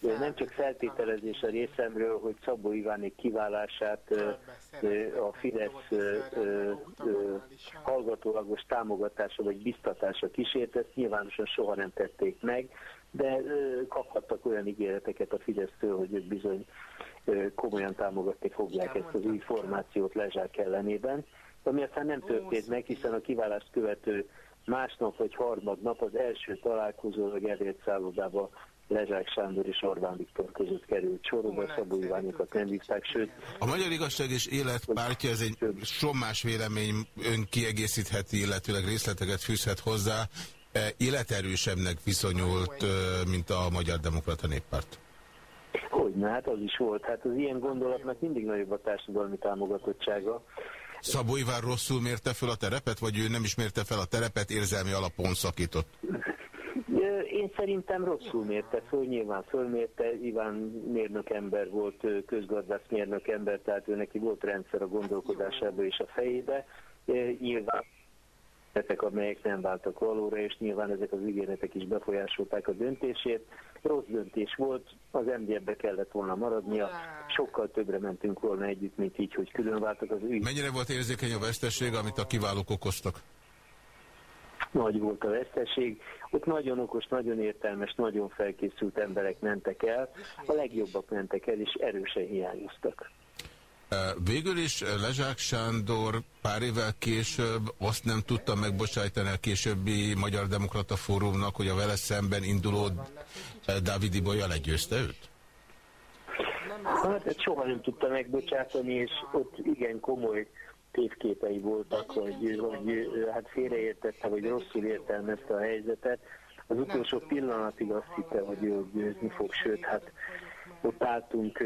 nem csak feltételezés a részemről, hogy Szabó Ivánék kiválását a Fidesz hallgatólagos támogatása vagy biztatása kísért, ezt nyilvánosan soha nem tették meg, de kaphattak olyan ígéreteket a Fidesztől, hogy ők bizony komolyan támogatni fogják ezt az új formációt Lezsák ellenében, ami aztán nem történt meg, hiszen a kiválást követő másnap vagy harmadnap az első találkozó a Gerért szállodába Lezsák Sándor és Orbán Viktor között került sorba, Szabó Ivánikat nem hívták, sőt... A Magyar Igazság és Élet pártja, ez egy sommás vélemény, ön kiegészítheti, illetőleg részleteket fűzhet hozzá, e, életerősebbnek viszonyult, mint a Magyar Demokrata Néppárt. Hogyne, hát az is volt. Hát az ilyen gondolatnak mindig nagyobb a társadalmi támogatottsága. Szabó Iván rosszul mérte fel a terepet, vagy ő nem is mérte fel a terepet, érzelmi alapon szakított? Én szerintem rosszul mérte föl, nyilván fölmérte, Iván mérnök ember volt, közgazdász mérnök ember, tehát ő neki volt rendszer a gondolkodásában és a fejébe. Nyilván ígéretek, amelyek nem váltak valóra, és nyilván ezek az ígéretek is befolyásolták a döntését. Rossz döntés volt, az MDF-be kellett volna maradnia, sokkal többre mentünk volna együtt, mint így, hogy külön váltak az ügy. Mennyire volt érzékeny a vesztesség, amit a kiválók okoztak? Nagy volt a veszteség. Ott nagyon okos, nagyon értelmes, nagyon felkészült emberek mentek el. A legjobbak mentek el, és erősen hiányoztak. Végül is Lezsák Sándor pár évvel később azt nem tudta megbocsájtani a későbbi Magyar Demokrata Fórumnak, hogy a vele szemben induló Dávidi Bolya legyőzte őt? Hát ezt soha nem tudta megbocsátani, és ott igen komoly tévképei voltak, hogy, hogy hát félreértette, vagy rosszul értelmezte a helyzetet. Az utolsó pillanatig azt hitte, hogy ő győzni fog, sőt, hát ott álltunk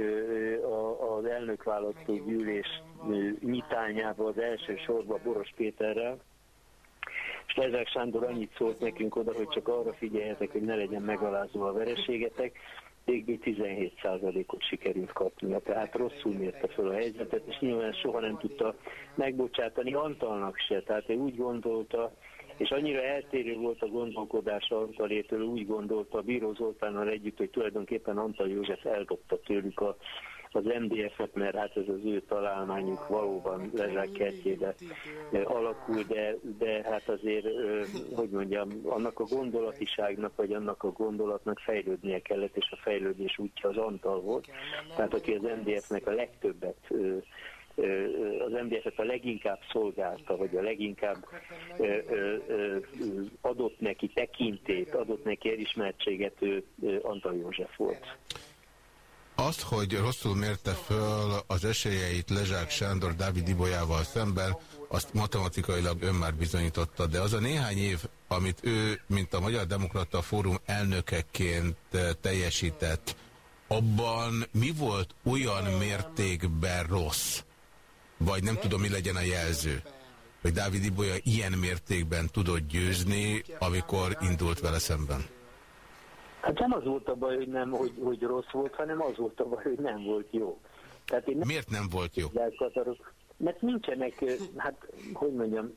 az elnökválasztó gyűlés nyitányába az első sorba Boros Péterrel, és Lezák Sándor annyit szólt nekünk oda, hogy csak arra figyeljetek, hogy ne legyen megalázó a vereségetek, végül 17%-ot sikerült kapnia, tehát rosszul mérte fel a helyzetet, és nyilván soha nem tudta megbocsátani Antalnak se, tehát ő úgy gondolta, és annyira eltérő volt a gondolkodása Antalétől, úgy gondolta a Bíró Zoltánnal együtt, hogy tulajdonképpen Antal József eldobta tőlük a, az MDF-et, mert hát ez az ő találmányuk valóban Lezsák kertjébe alakul, de, de hát azért, hogy mondjam, annak a gondolatiságnak, vagy annak a gondolatnak fejlődnie kellett, és a fejlődés útja az Antal volt, tehát aki az MDF-nek a legtöbbet az MDF-et a leginkább szolgálta, vagy a leginkább adott neki tekintét, adott neki elismertséget, ő Antal József volt. Azt, hogy rosszul mérte föl az esélyeit Lezsák Sándor Dávid Ibolyával szemben, azt matematikailag ön már bizonyította, de az a néhány év, amit ő, mint a Magyar Demokrata Fórum elnökeként teljesített, abban mi volt olyan mértékben rossz, vagy nem tudom, mi legyen a jelző, hogy Dávid Ibolya ilyen mértékben tudott győzni, amikor indult vele szemben? Hát nem az volt a baj, hogy, nem, hogy, hogy rossz volt, hanem az volt a baj, hogy nem volt jó. Tehát én nem Miért nem volt jó? Mert nincsenek, hát hogy mondjam,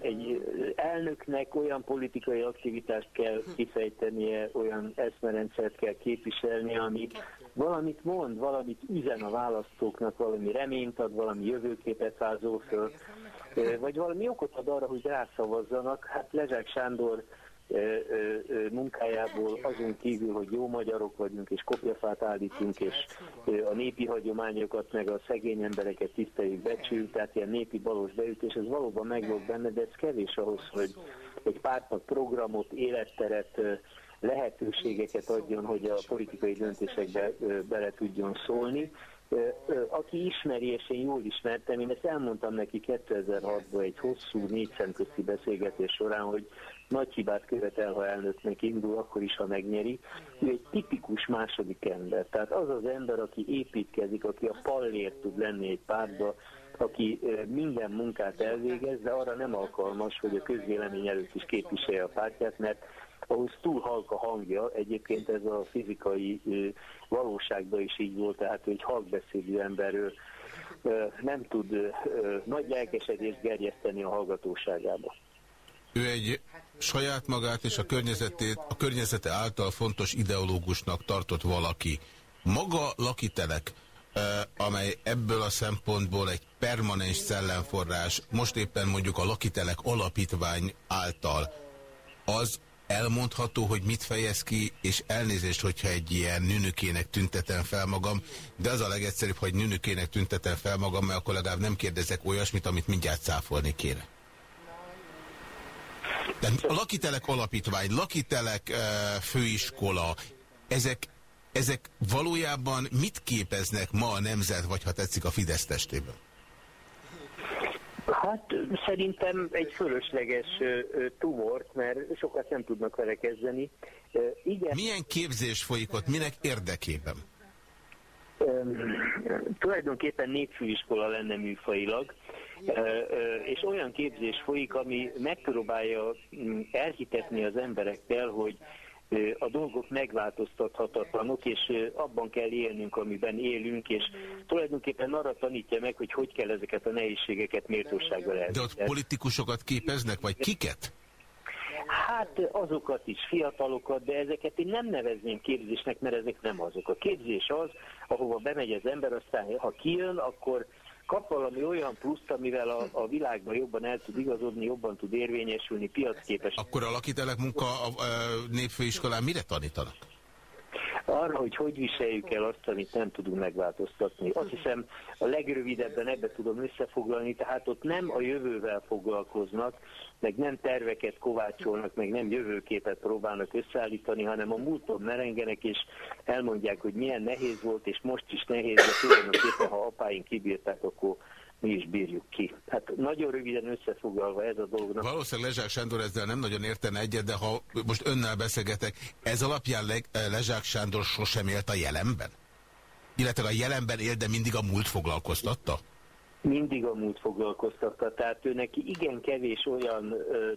egy elnöknek olyan politikai aktivitást kell kifejtenie, olyan eszmerendszert kell képviselni, ami valamit mond, valamit üzen a választóknak, valami reményt ad, valami jövőképet vázol föl, vagy valami okot ad arra, hogy rászavazzanak. Hát Lezsák Sándor munkájából azon kívül, hogy jó magyarok vagyunk, és kopjafát állítunk, és a népi hagyományokat, meg a szegény embereket tiszteljük, becsüljük, tehát ilyen népi valós beütés, ez valóban meg volt benne, de ez kevés ahhoz, hogy egy pártnak programot, életteret, lehetőségeket adjon, hogy a politikai döntésekbe bele tudjon szólni. Aki ismeri, és én jól ismertem, én ezt elmondtam neki 2006-ban egy hosszú négy szemközti beszélgetés során, hogy nagy hibát követel, ha elnöknek indul, akkor is, ha megnyeri. Ő egy tipikus második ember. Tehát az az ember, aki építkezik, aki a pallért tud lenni egy pártba, aki minden munkát elvégez, de arra nem alkalmas, hogy a közvélemény előtt is képviselje a pártját, mert ahhoz túl halk a hangja, egyébként ez a fizikai valóságban is így volt, tehát egy halkbeszédű emberről nem tud nagy lelkesedést gerjeszteni a hallgatóságába. Ő egy saját magát és a környezetét, a környezete által fontos ideológusnak tartott valaki. Maga lakitelek, amely ebből a szempontból egy permanens szellemforrás, most éppen mondjuk a lakitelek alapítvány által, az elmondható, hogy mit fejez ki, és elnézést, hogyha egy ilyen nünükének tüntetem fel magam, de az a legegyszerűbb, hogy nünükének tüntetem fel magam, mert akkor legalább nem kérdezek olyasmit, amit mindjárt száfolni kéne. De a lakitelek alapítvány, lakitelek főiskola, ezek, ezek valójában mit képeznek ma a nemzet, vagy ha tetszik a Fidesz testében? Hát szerintem egy fölösleges tumort, mert sokat nem tudnak vele kezdeni. Igen. Milyen képzés folyik ott, minek érdekében? Tulajdonképpen népfőiskola lenne műfajilag, és olyan képzés folyik, ami megpróbálja mm, elhitetni az emberekkel, hogy a dolgok megváltoztathatatlanok, és abban kell élnünk, amiben élünk, és tulajdonképpen arra tanítja meg, hogy hogy kell ezeket a nehézségeket méltósággal elviselni. De ott politikusokat képeznek, vagy kiket? Hát azokat is, fiatalokat, de ezeket én nem nevezném képzésnek, mert ezek nem azok. A képzés az, ahova bemegy az ember, aztán ha kijön, akkor kap valami olyan pluszt, amivel a, a világban jobban el tud igazodni, jobban tud érvényesülni, piacképes. Akkor a lakitelek munka a, a népfőiskolán mire tanítanak? arra, hogy hogy viseljük el azt, amit nem tudunk megváltoztatni. Azt hiszem a legrövidebben ebbe tudom összefoglalni, tehát ott nem a jövővel foglalkoznak, meg nem terveket kovácsolnak, meg nem jövőképet próbálnak összeállítani, hanem a múlton merengenek, és elmondják, hogy milyen nehéz volt, és most is nehéz, de tulajdonképpen, ha apáink kibírták, akkor mi is bírjuk ki. Hát nagyon röviden összefoglalva ez a dolog. Valószínűleg Lezsák Sándor ezzel nem nagyon értene egyet, de ha most önnel beszélgetek, ez alapján Le Lezsák Sándor sosem élt a jelenben? Illetve a jelenben él, de mindig a múlt foglalkoztatta? Mindig a múlt foglalkoztatta, tehát ő neki igen kevés olyan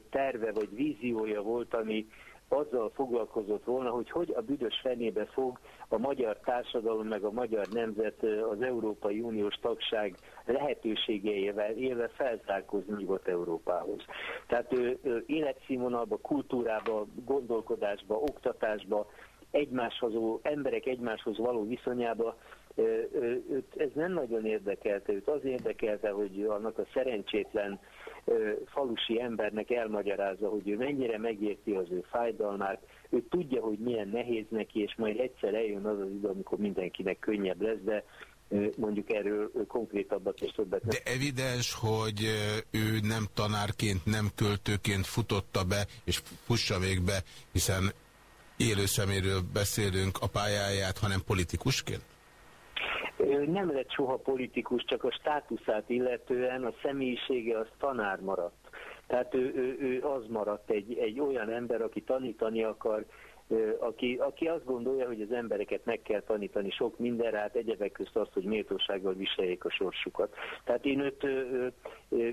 terve vagy víziója volt, ami azzal foglalkozott volna, hogy hogy a büdös fenébe fog a magyar társadalom meg a magyar nemzet az Európai Uniós tagság lehetőségeivel élve feltálkozni Nyugat-Európához. Tehát ő, ő életszínvonalba, kultúrába, gondolkodásba, oktatásba, egymáshoz, emberek egymáshoz való viszonyába őt ez nem nagyon érdekelte, őt az érdekelte, hogy annak a szerencsétlen falusi embernek elmagyarázza, hogy ő mennyire megérti az ő fájdalmát, ő tudja, hogy milyen nehéz neki, és majd egyszer eljön az az idő, amikor mindenkinek könnyebb lesz, de mondjuk erről konkrétabbat és többet. De evidens, hogy ő nem tanárként, nem költőként futotta be, és fussa még be, hiszen élő szeméről beszélünk a pályáját, hanem politikusként? Nem lett soha politikus, csak a státuszát illetően a személyisége az tanár maradt. Tehát ő, ő, ő az maradt egy, egy olyan ember, aki tanítani akar, aki, aki azt gondolja, hogy az embereket meg kell tanítani sok mindenre, hát egyebek közt azt, hogy méltósággal viseljék a sorsukat. Tehát én őt ö, ö,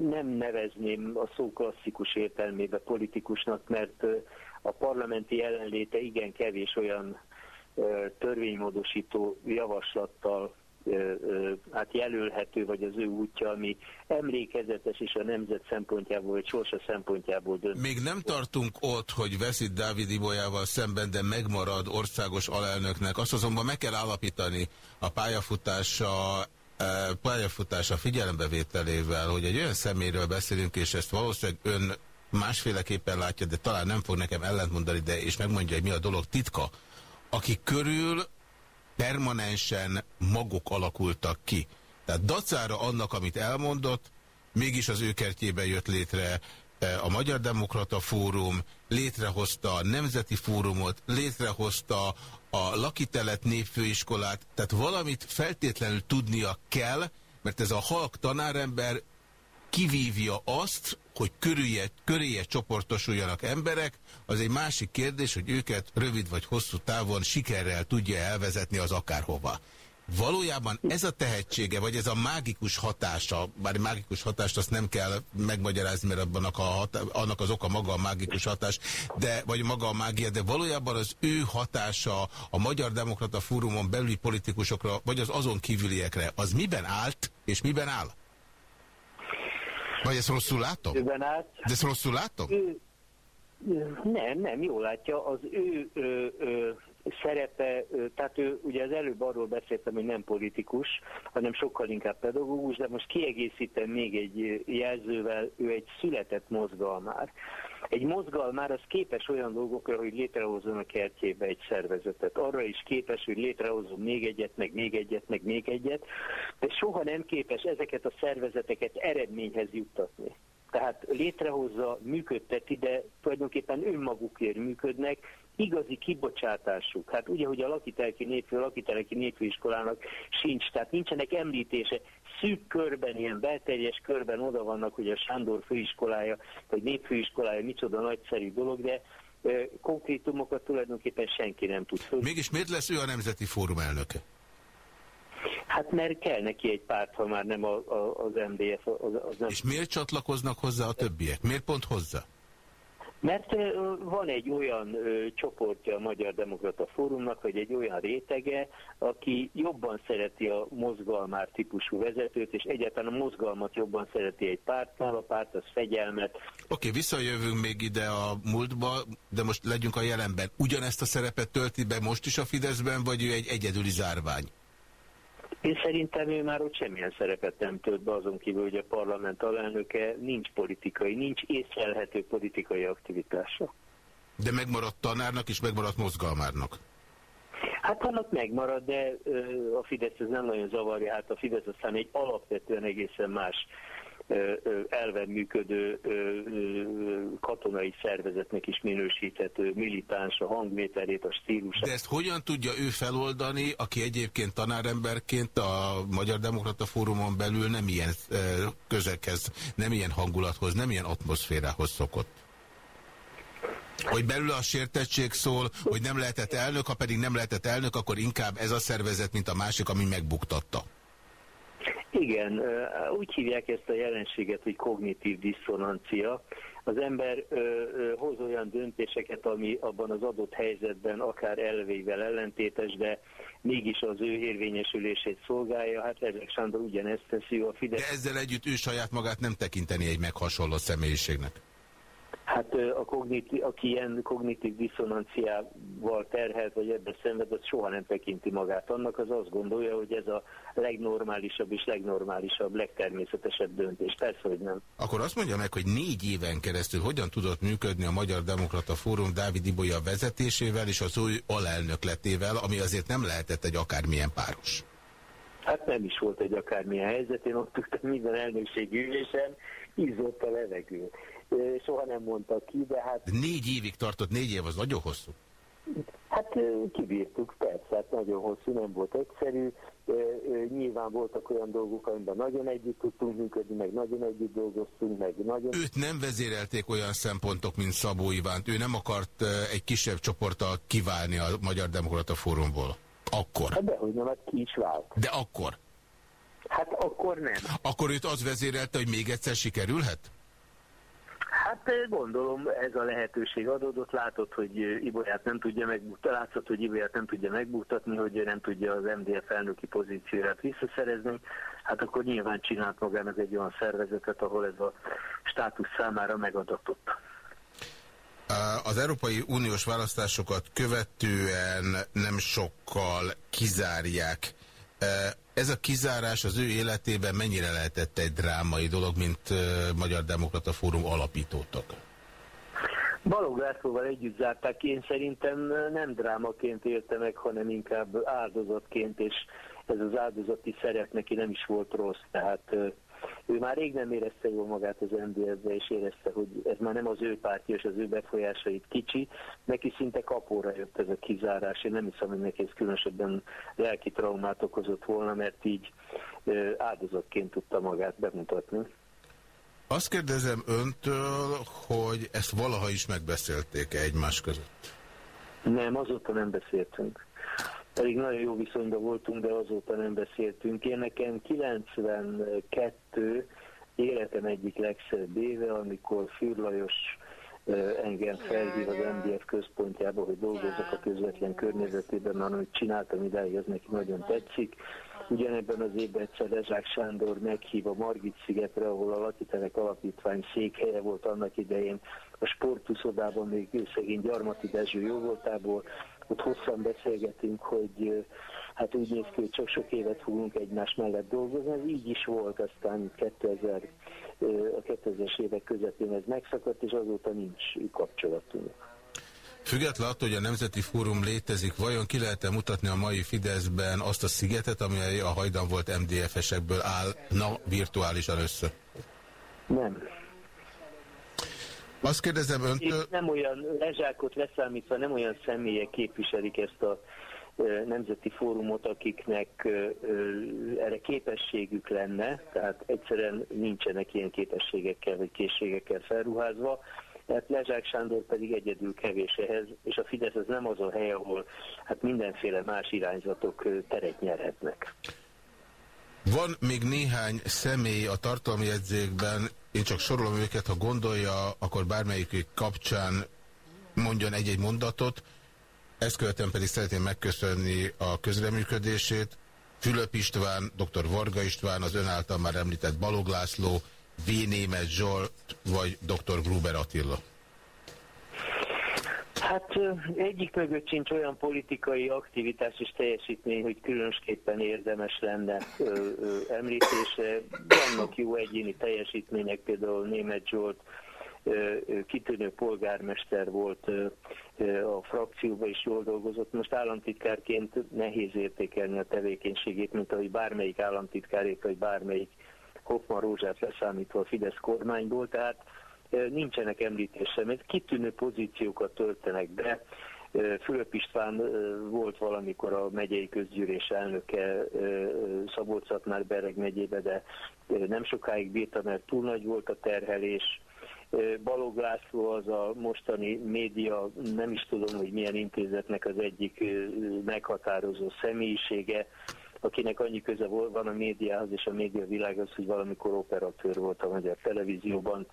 nem nevezném a szó klasszikus értelmébe politikusnak, mert a parlamenti jelenléte igen kevés olyan törvénymódosító javaslattal hát jelölhető, vagy az ő útja, ami emlékezetes és a nemzet szempontjából, vagy sorsa szempontjából dönt. Még nem tartunk ott, hogy veszít Dávid Ibolyával szemben, de megmarad országos alelnöknek. Azt azonban meg kell állapítani a pályafutása pályafutása figyelembevételével, hogy egy olyan szeméről beszélünk, és ezt valószínűleg ön másféleképpen látja, de talán nem fog nekem ellentmondani, de és megmondja, hogy mi a dolog titka, aki körül permanensen magok alakultak ki. Tehát dacára annak, amit elmondott, mégis az ő kertjében jött létre e, a Magyar Demokrata Fórum, létrehozta a Nemzeti Fórumot, létrehozta a Lakitelet Népfőiskolát, tehát valamit feltétlenül tudnia kell, mert ez a halk tanárember kivívja azt, hogy körülje, köréje csoportosuljanak emberek, az egy másik kérdés, hogy őket rövid vagy hosszú távon sikerrel tudja elvezetni az akárhova. Valójában ez a tehetsége, vagy ez a mágikus hatása, bár mágikus hatást azt nem kell megmagyarázni, mert abban a annak az oka maga a mágikus hatás, de, vagy maga a mágia, de valójában az ő hatása a Magyar Demokrata Fórumon belüli politikusokra, vagy az azon kívüliekre, az miben állt, és miben áll? Vagy ezt rosszul látom? De ezt rosszul látom? Ő, nem, nem, jól látja. Az ő ö, ö, szerepe, tehát ő ugye az előbb arról beszéltem, hogy nem politikus, hanem sokkal inkább pedagógus, de most kiegészítem még egy jelzővel, ő egy született mozgalmár. Egy mozgalmár az képes olyan dolgokra, hogy létrehozzon a kertjébe egy szervezetet. Arra is képes, hogy létrehozzon még egyet, meg még egyet, meg még egyet, de soha nem képes ezeket a szervezeteket eredményhez juttatni. Tehát létrehozza, működteti, de tulajdonképpen önmagukért működnek, igazi kibocsátásuk. Hát ugye, hogy a lakitelki népfő, a lakitelki népfőiskolának sincs, tehát nincsenek említése. Szűk körben, ilyen belterjes körben oda vannak, hogy a Sándor főiskolája, vagy népfőiskolája micsoda nagyszerű dolog, de konkrétumokat tulajdonképpen senki nem tud. Mégis miért lesz ő a Nemzeti Fórum elnöke? Hát mert kell neki egy párt, ha már nem a, a, az MDF. Az, az nem... És miért csatlakoznak hozzá a többiek? Miért pont hozzá? Mert van egy olyan csoportja a Magyar Demokrata Fórumnak, vagy egy olyan rétege, aki jobban szereti a mozgalmár típusú vezetőt, és egyáltalán a mozgalmat jobban szereti egy pártnál, a párt az fegyelmet. Oké, okay, visszajövünk még ide a múltba, de most legyünk a jelenben. Ugyanezt a szerepet tölti be most is a Fideszben, vagy ő egy egyedüli zárvány? Én szerintem ő már ott semmilyen szerepet nem tölt be, azon kívül, hogy a parlament alelnöke nincs politikai, nincs észlelhető politikai aktivitása. De megmaradt tanárnak és megmaradt mozgalmárnak? Hát annak megmarad, de a Fidesz ez nem nagyon zavarja, hát a Fidesz aztán egy alapvetően egészen más elven működő katonai szervezetnek is minősíthető militáns, a hangméterét, a stílusát. De ezt hogyan tudja ő feloldani, aki egyébként tanáremberként a Magyar Demokrata Fórumon belül nem ilyen közekhez, nem ilyen hangulathoz, nem ilyen atmoszférához szokott? Hogy belül a sértettség szól, hogy nem lehetett elnök, ha pedig nem lehetett elnök, akkor inkább ez a szervezet, mint a másik, ami megbuktatta. Igen, úgy hívják ezt a jelenséget, hogy kognitív diszonancia. Az ember hoz olyan döntéseket, ami abban az adott helyzetben akár elvével ellentétes, de mégis az ő érvényesülését szolgálja. Hát Ezek Sándor ugyanezt teszi a Fidesz. De ezzel együtt ő saját magát nem tekinteni egy meghasonló személyiségnek. Hát a kognitív, aki ilyen kognitív diszonanciával terhelt, vagy ebben szenved, az soha nem tekinti magát annak, az azt gondolja, hogy ez a legnormálisabb és legnormálisabb, legtermészetesebb döntés. Persze, hogy nem. Akkor azt mondja meg, hogy négy éven keresztül hogyan tudott működni a Magyar Demokrata Fórum Dávid Ibolya vezetésével és az új alelnökletével, ami azért nem lehetett egy akármilyen páros. Hát nem is volt egy akármilyen helyzet, én ott tudtam minden elnökségi ülésen, izzott a levegő. Soha nem mondta ki, de hát... Négy évig tartott, négy év az nagyon hosszú. Hát kibírtuk, persze, hát nagyon hosszú, nem volt egyszerű. Nyilván voltak olyan dolgok, amiben nagyon együtt tudtunk működni, meg nagyon együtt dolgoztunk, meg nagyon... Őt nem vezérelték olyan szempontok, mint Szabó Ivánt. Ő nem akart egy kisebb csoporttal kiválni a Magyar Demokrata Fórumból. Akkor. Hát dehogy nem, hát ki is vált. De akkor? Hát akkor nem. Akkor őt az vezérelte, hogy még egyszer sikerülhet? Hát gondolom ez a lehetőség adódott, látott, hogy Ibolyát nem tudja megmutatni, látszott, hogy Ibolyát nem tudja megmutatni, hogy nem tudja az MDF elnöki pozícióját visszaszerezni, hát akkor nyilván csinált magának egy olyan szervezetet, ahol ez a státusz számára megadatott. Az Európai Uniós választásokat követően nem sokkal kizárják. Ez a kizárás az ő életében mennyire lehetett egy drámai dolog, mint Magyar Demokrata Fórum alapítótak? Balog Lászlóval együtt zárták Én szerintem nem drámaként élte meg, hanem inkább áldozatként, és ez az áldozati szerep neki nem is volt rossz. Tehát ő már rég nem érezte jól magát az MDF-be, és érezte, hogy ez már nem az ő pártja és az ő befolyásait kicsi. Neki szinte kapóra jött ez a kizárás. Én nem hiszem, hogy neki ez különösebben lelki traumát okozott volna, mert így áldozatként tudta magát bemutatni. Azt kérdezem öntől, hogy ezt valaha is megbeszélték-e egymás között? Nem, azóta nem beszéltünk pedig nagyon jó viszonyban voltunk, de azóta nem beszéltünk. Én nekem 92 életem egyik legszebb éve, amikor Fürlajos engem felhív az MDF központjába, hogy dolgozzak a közvetlen környezetében, mert amit csináltam idáig, az neki nagyon tetszik. Ugyanebben az évben egyszer Lezsák Sándor meghív a Margit szigetre, ahol a Lakitelek Alapítvány székhelye volt annak idején, a sportuszodában még szegény Gyarmati Dezső jóvoltából, ott hosszan beszélgetünk, hogy hát úgy néz ki, hogy csak sok évet fogunk egymás mellett dolgozni. Ez így is volt, aztán 2000, a 2000-es évek közepén ez megszakadt, és azóta nincs kapcsolatunk. Függetlenül attól, hogy a Nemzeti Fórum létezik, vajon ki lehet -e mutatni a mai Fideszben azt a szigetet, amely a hajdan volt MDF-esekből áll, na, virtuálisan össze? Nem. Azt kérdezem öntől... Itt nem olyan lezsákot leszámítva, nem olyan személyek képviselik ezt a nemzeti fórumot, akiknek erre képességük lenne, tehát egyszerűen nincsenek ilyen képességekkel vagy készségekkel felruházva, tehát Lezsák Sándor pedig egyedül kevés ehhez, és a Fidesz az nem az a hely, ahol hát mindenféle más irányzatok teret nyerhetnek. Van még néhány személy a tartalmi jegyzékben, én csak sorolom őket, ha gondolja, akkor bármelyikük kapcsán mondjon egy-egy mondatot. Ezt követően pedig szeretném megköszönni a közreműködését. Fülöp István, dr. Varga István, az ön által már említett Balog László, V. Német Zsolt, vagy dr. Gruber Attila. Hát egyik mögött sincs olyan politikai aktivitás és teljesítmény, hogy különösképpen érdemes lenne ö, ö, említése. Vannak jó egyéni teljesítmények, például Német Zsolt ö, kitűnő polgármester volt a frakcióban is jól dolgozott. Most államtitkárként nehéz értékelni a tevékenységét, mint ahogy bármelyik államtitkárét, vagy bármelyik Hoffman Rózsát leszámítva a Fidesz kormányból, tehát nincsenek említésre, mert kitűnő pozíciókat töltenek be. Fülöp István volt valamikor a megyei közgyűlés elnöke szabolcs Bereg megyébe, de nem sokáig bírta, mert túl nagy volt a terhelés. Balog László az a mostani média, nem is tudom, hogy milyen intézetnek az egyik meghatározó személyisége, akinek annyi köze van a médiához és a média világhoz, hogy valamikor operatőr volt a magyar televízióban,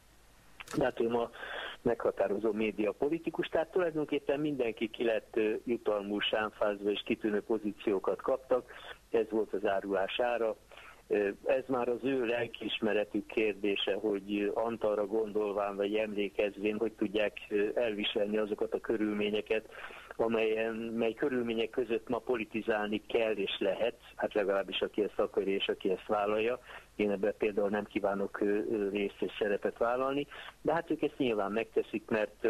ő ma meghatározó média politikus, tehát tulajdonképpen mindenki ki lett jutalmul sámfázva és kitűnő pozíciókat kaptak, ez volt az árulás ára. Ez már az ő lelkiismeretük kérdése, hogy Antalra gondolván vagy emlékezvén, hogy tudják elviselni azokat a körülményeket, amelyen, mely körülmények között ma politizálni kell és lehet, hát legalábbis aki ezt akarja és aki ezt vállalja. Én ebben például nem kívánok részt és szerepet vállalni, de hát ők ezt nyilván megteszik, mert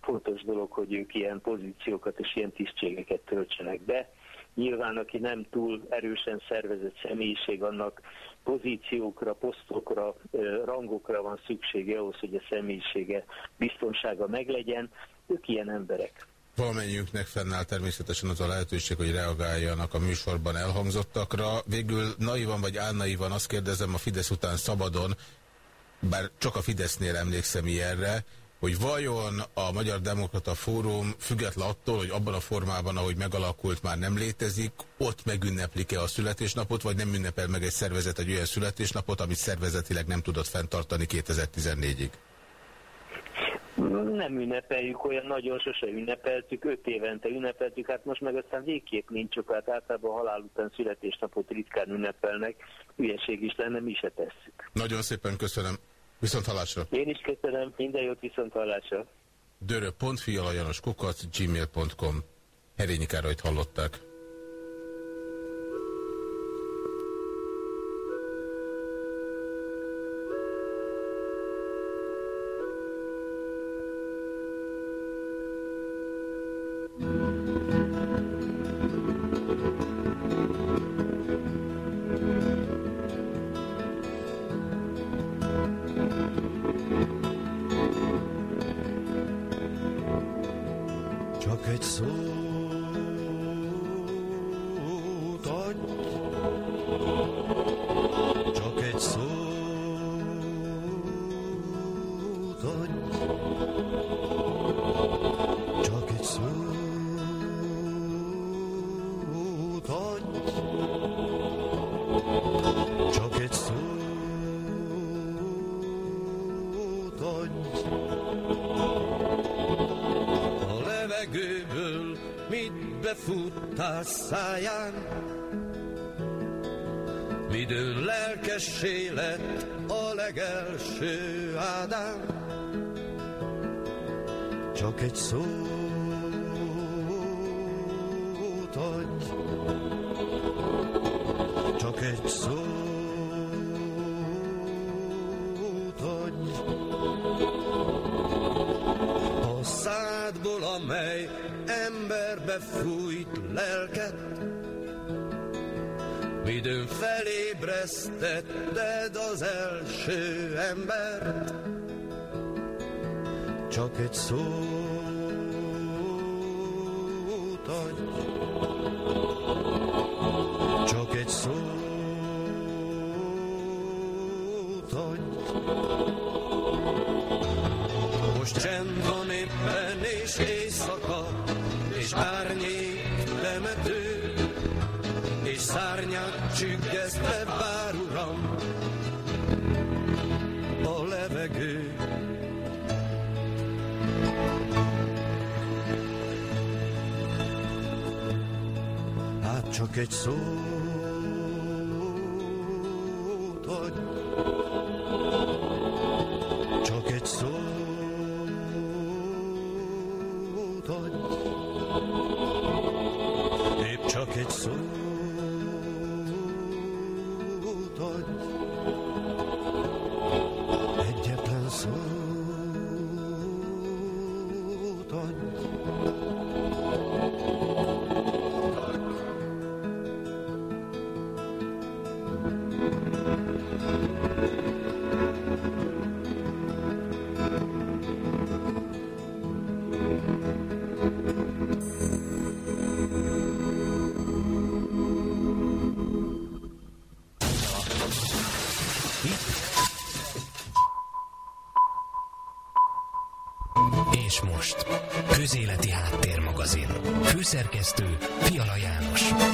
fontos dolog, hogy ők ilyen pozíciókat és ilyen tisztségeket töltsenek be. Nyilván, aki nem túl erősen szervezett személyiség, annak pozíciókra, posztokra, rangokra van szüksége ahhoz, hogy a személyisége biztonsága meglegyen. Ők ilyen emberek. Valamennyiünknek fennáll természetesen az a lehetőség, hogy reagáljanak a műsorban elhangzottakra. Végül naivan vagy álnaivan azt kérdezem a Fidesz után szabadon, bár csak a Fidesznél emlékszem ilyenre, hogy vajon a Magyar Demokrata Fórum független attól, hogy abban a formában, ahogy megalakult, már nem létezik, ott megünneplik-e a születésnapot, vagy nem ünnepel meg egy szervezet egy olyan születésnapot, amit szervezetileg nem tudott fenntartani 2014-ig? Nem ünnepeljük, olyan nagyon sose ünnepeltük, öt évente ünnepeltük, hát most meg aztán végképp nincs csak, hát általában halál után születésnapot ritkán ünnepelnek, hülyeség is lenne, mi se tesszük. Nagyon szépen köszönöm. Viszont hallásra. Én is köszönöm, minden jót viszont hallásra. Dörö.fialajanoskukac gmail.com Herényi Károlyt hallották. Science. Emberbe fújt lelket, midőn felébresztetted az első embert, csak egy szót adj, csak egy szót Hát csak Főszerkesztő Fiala János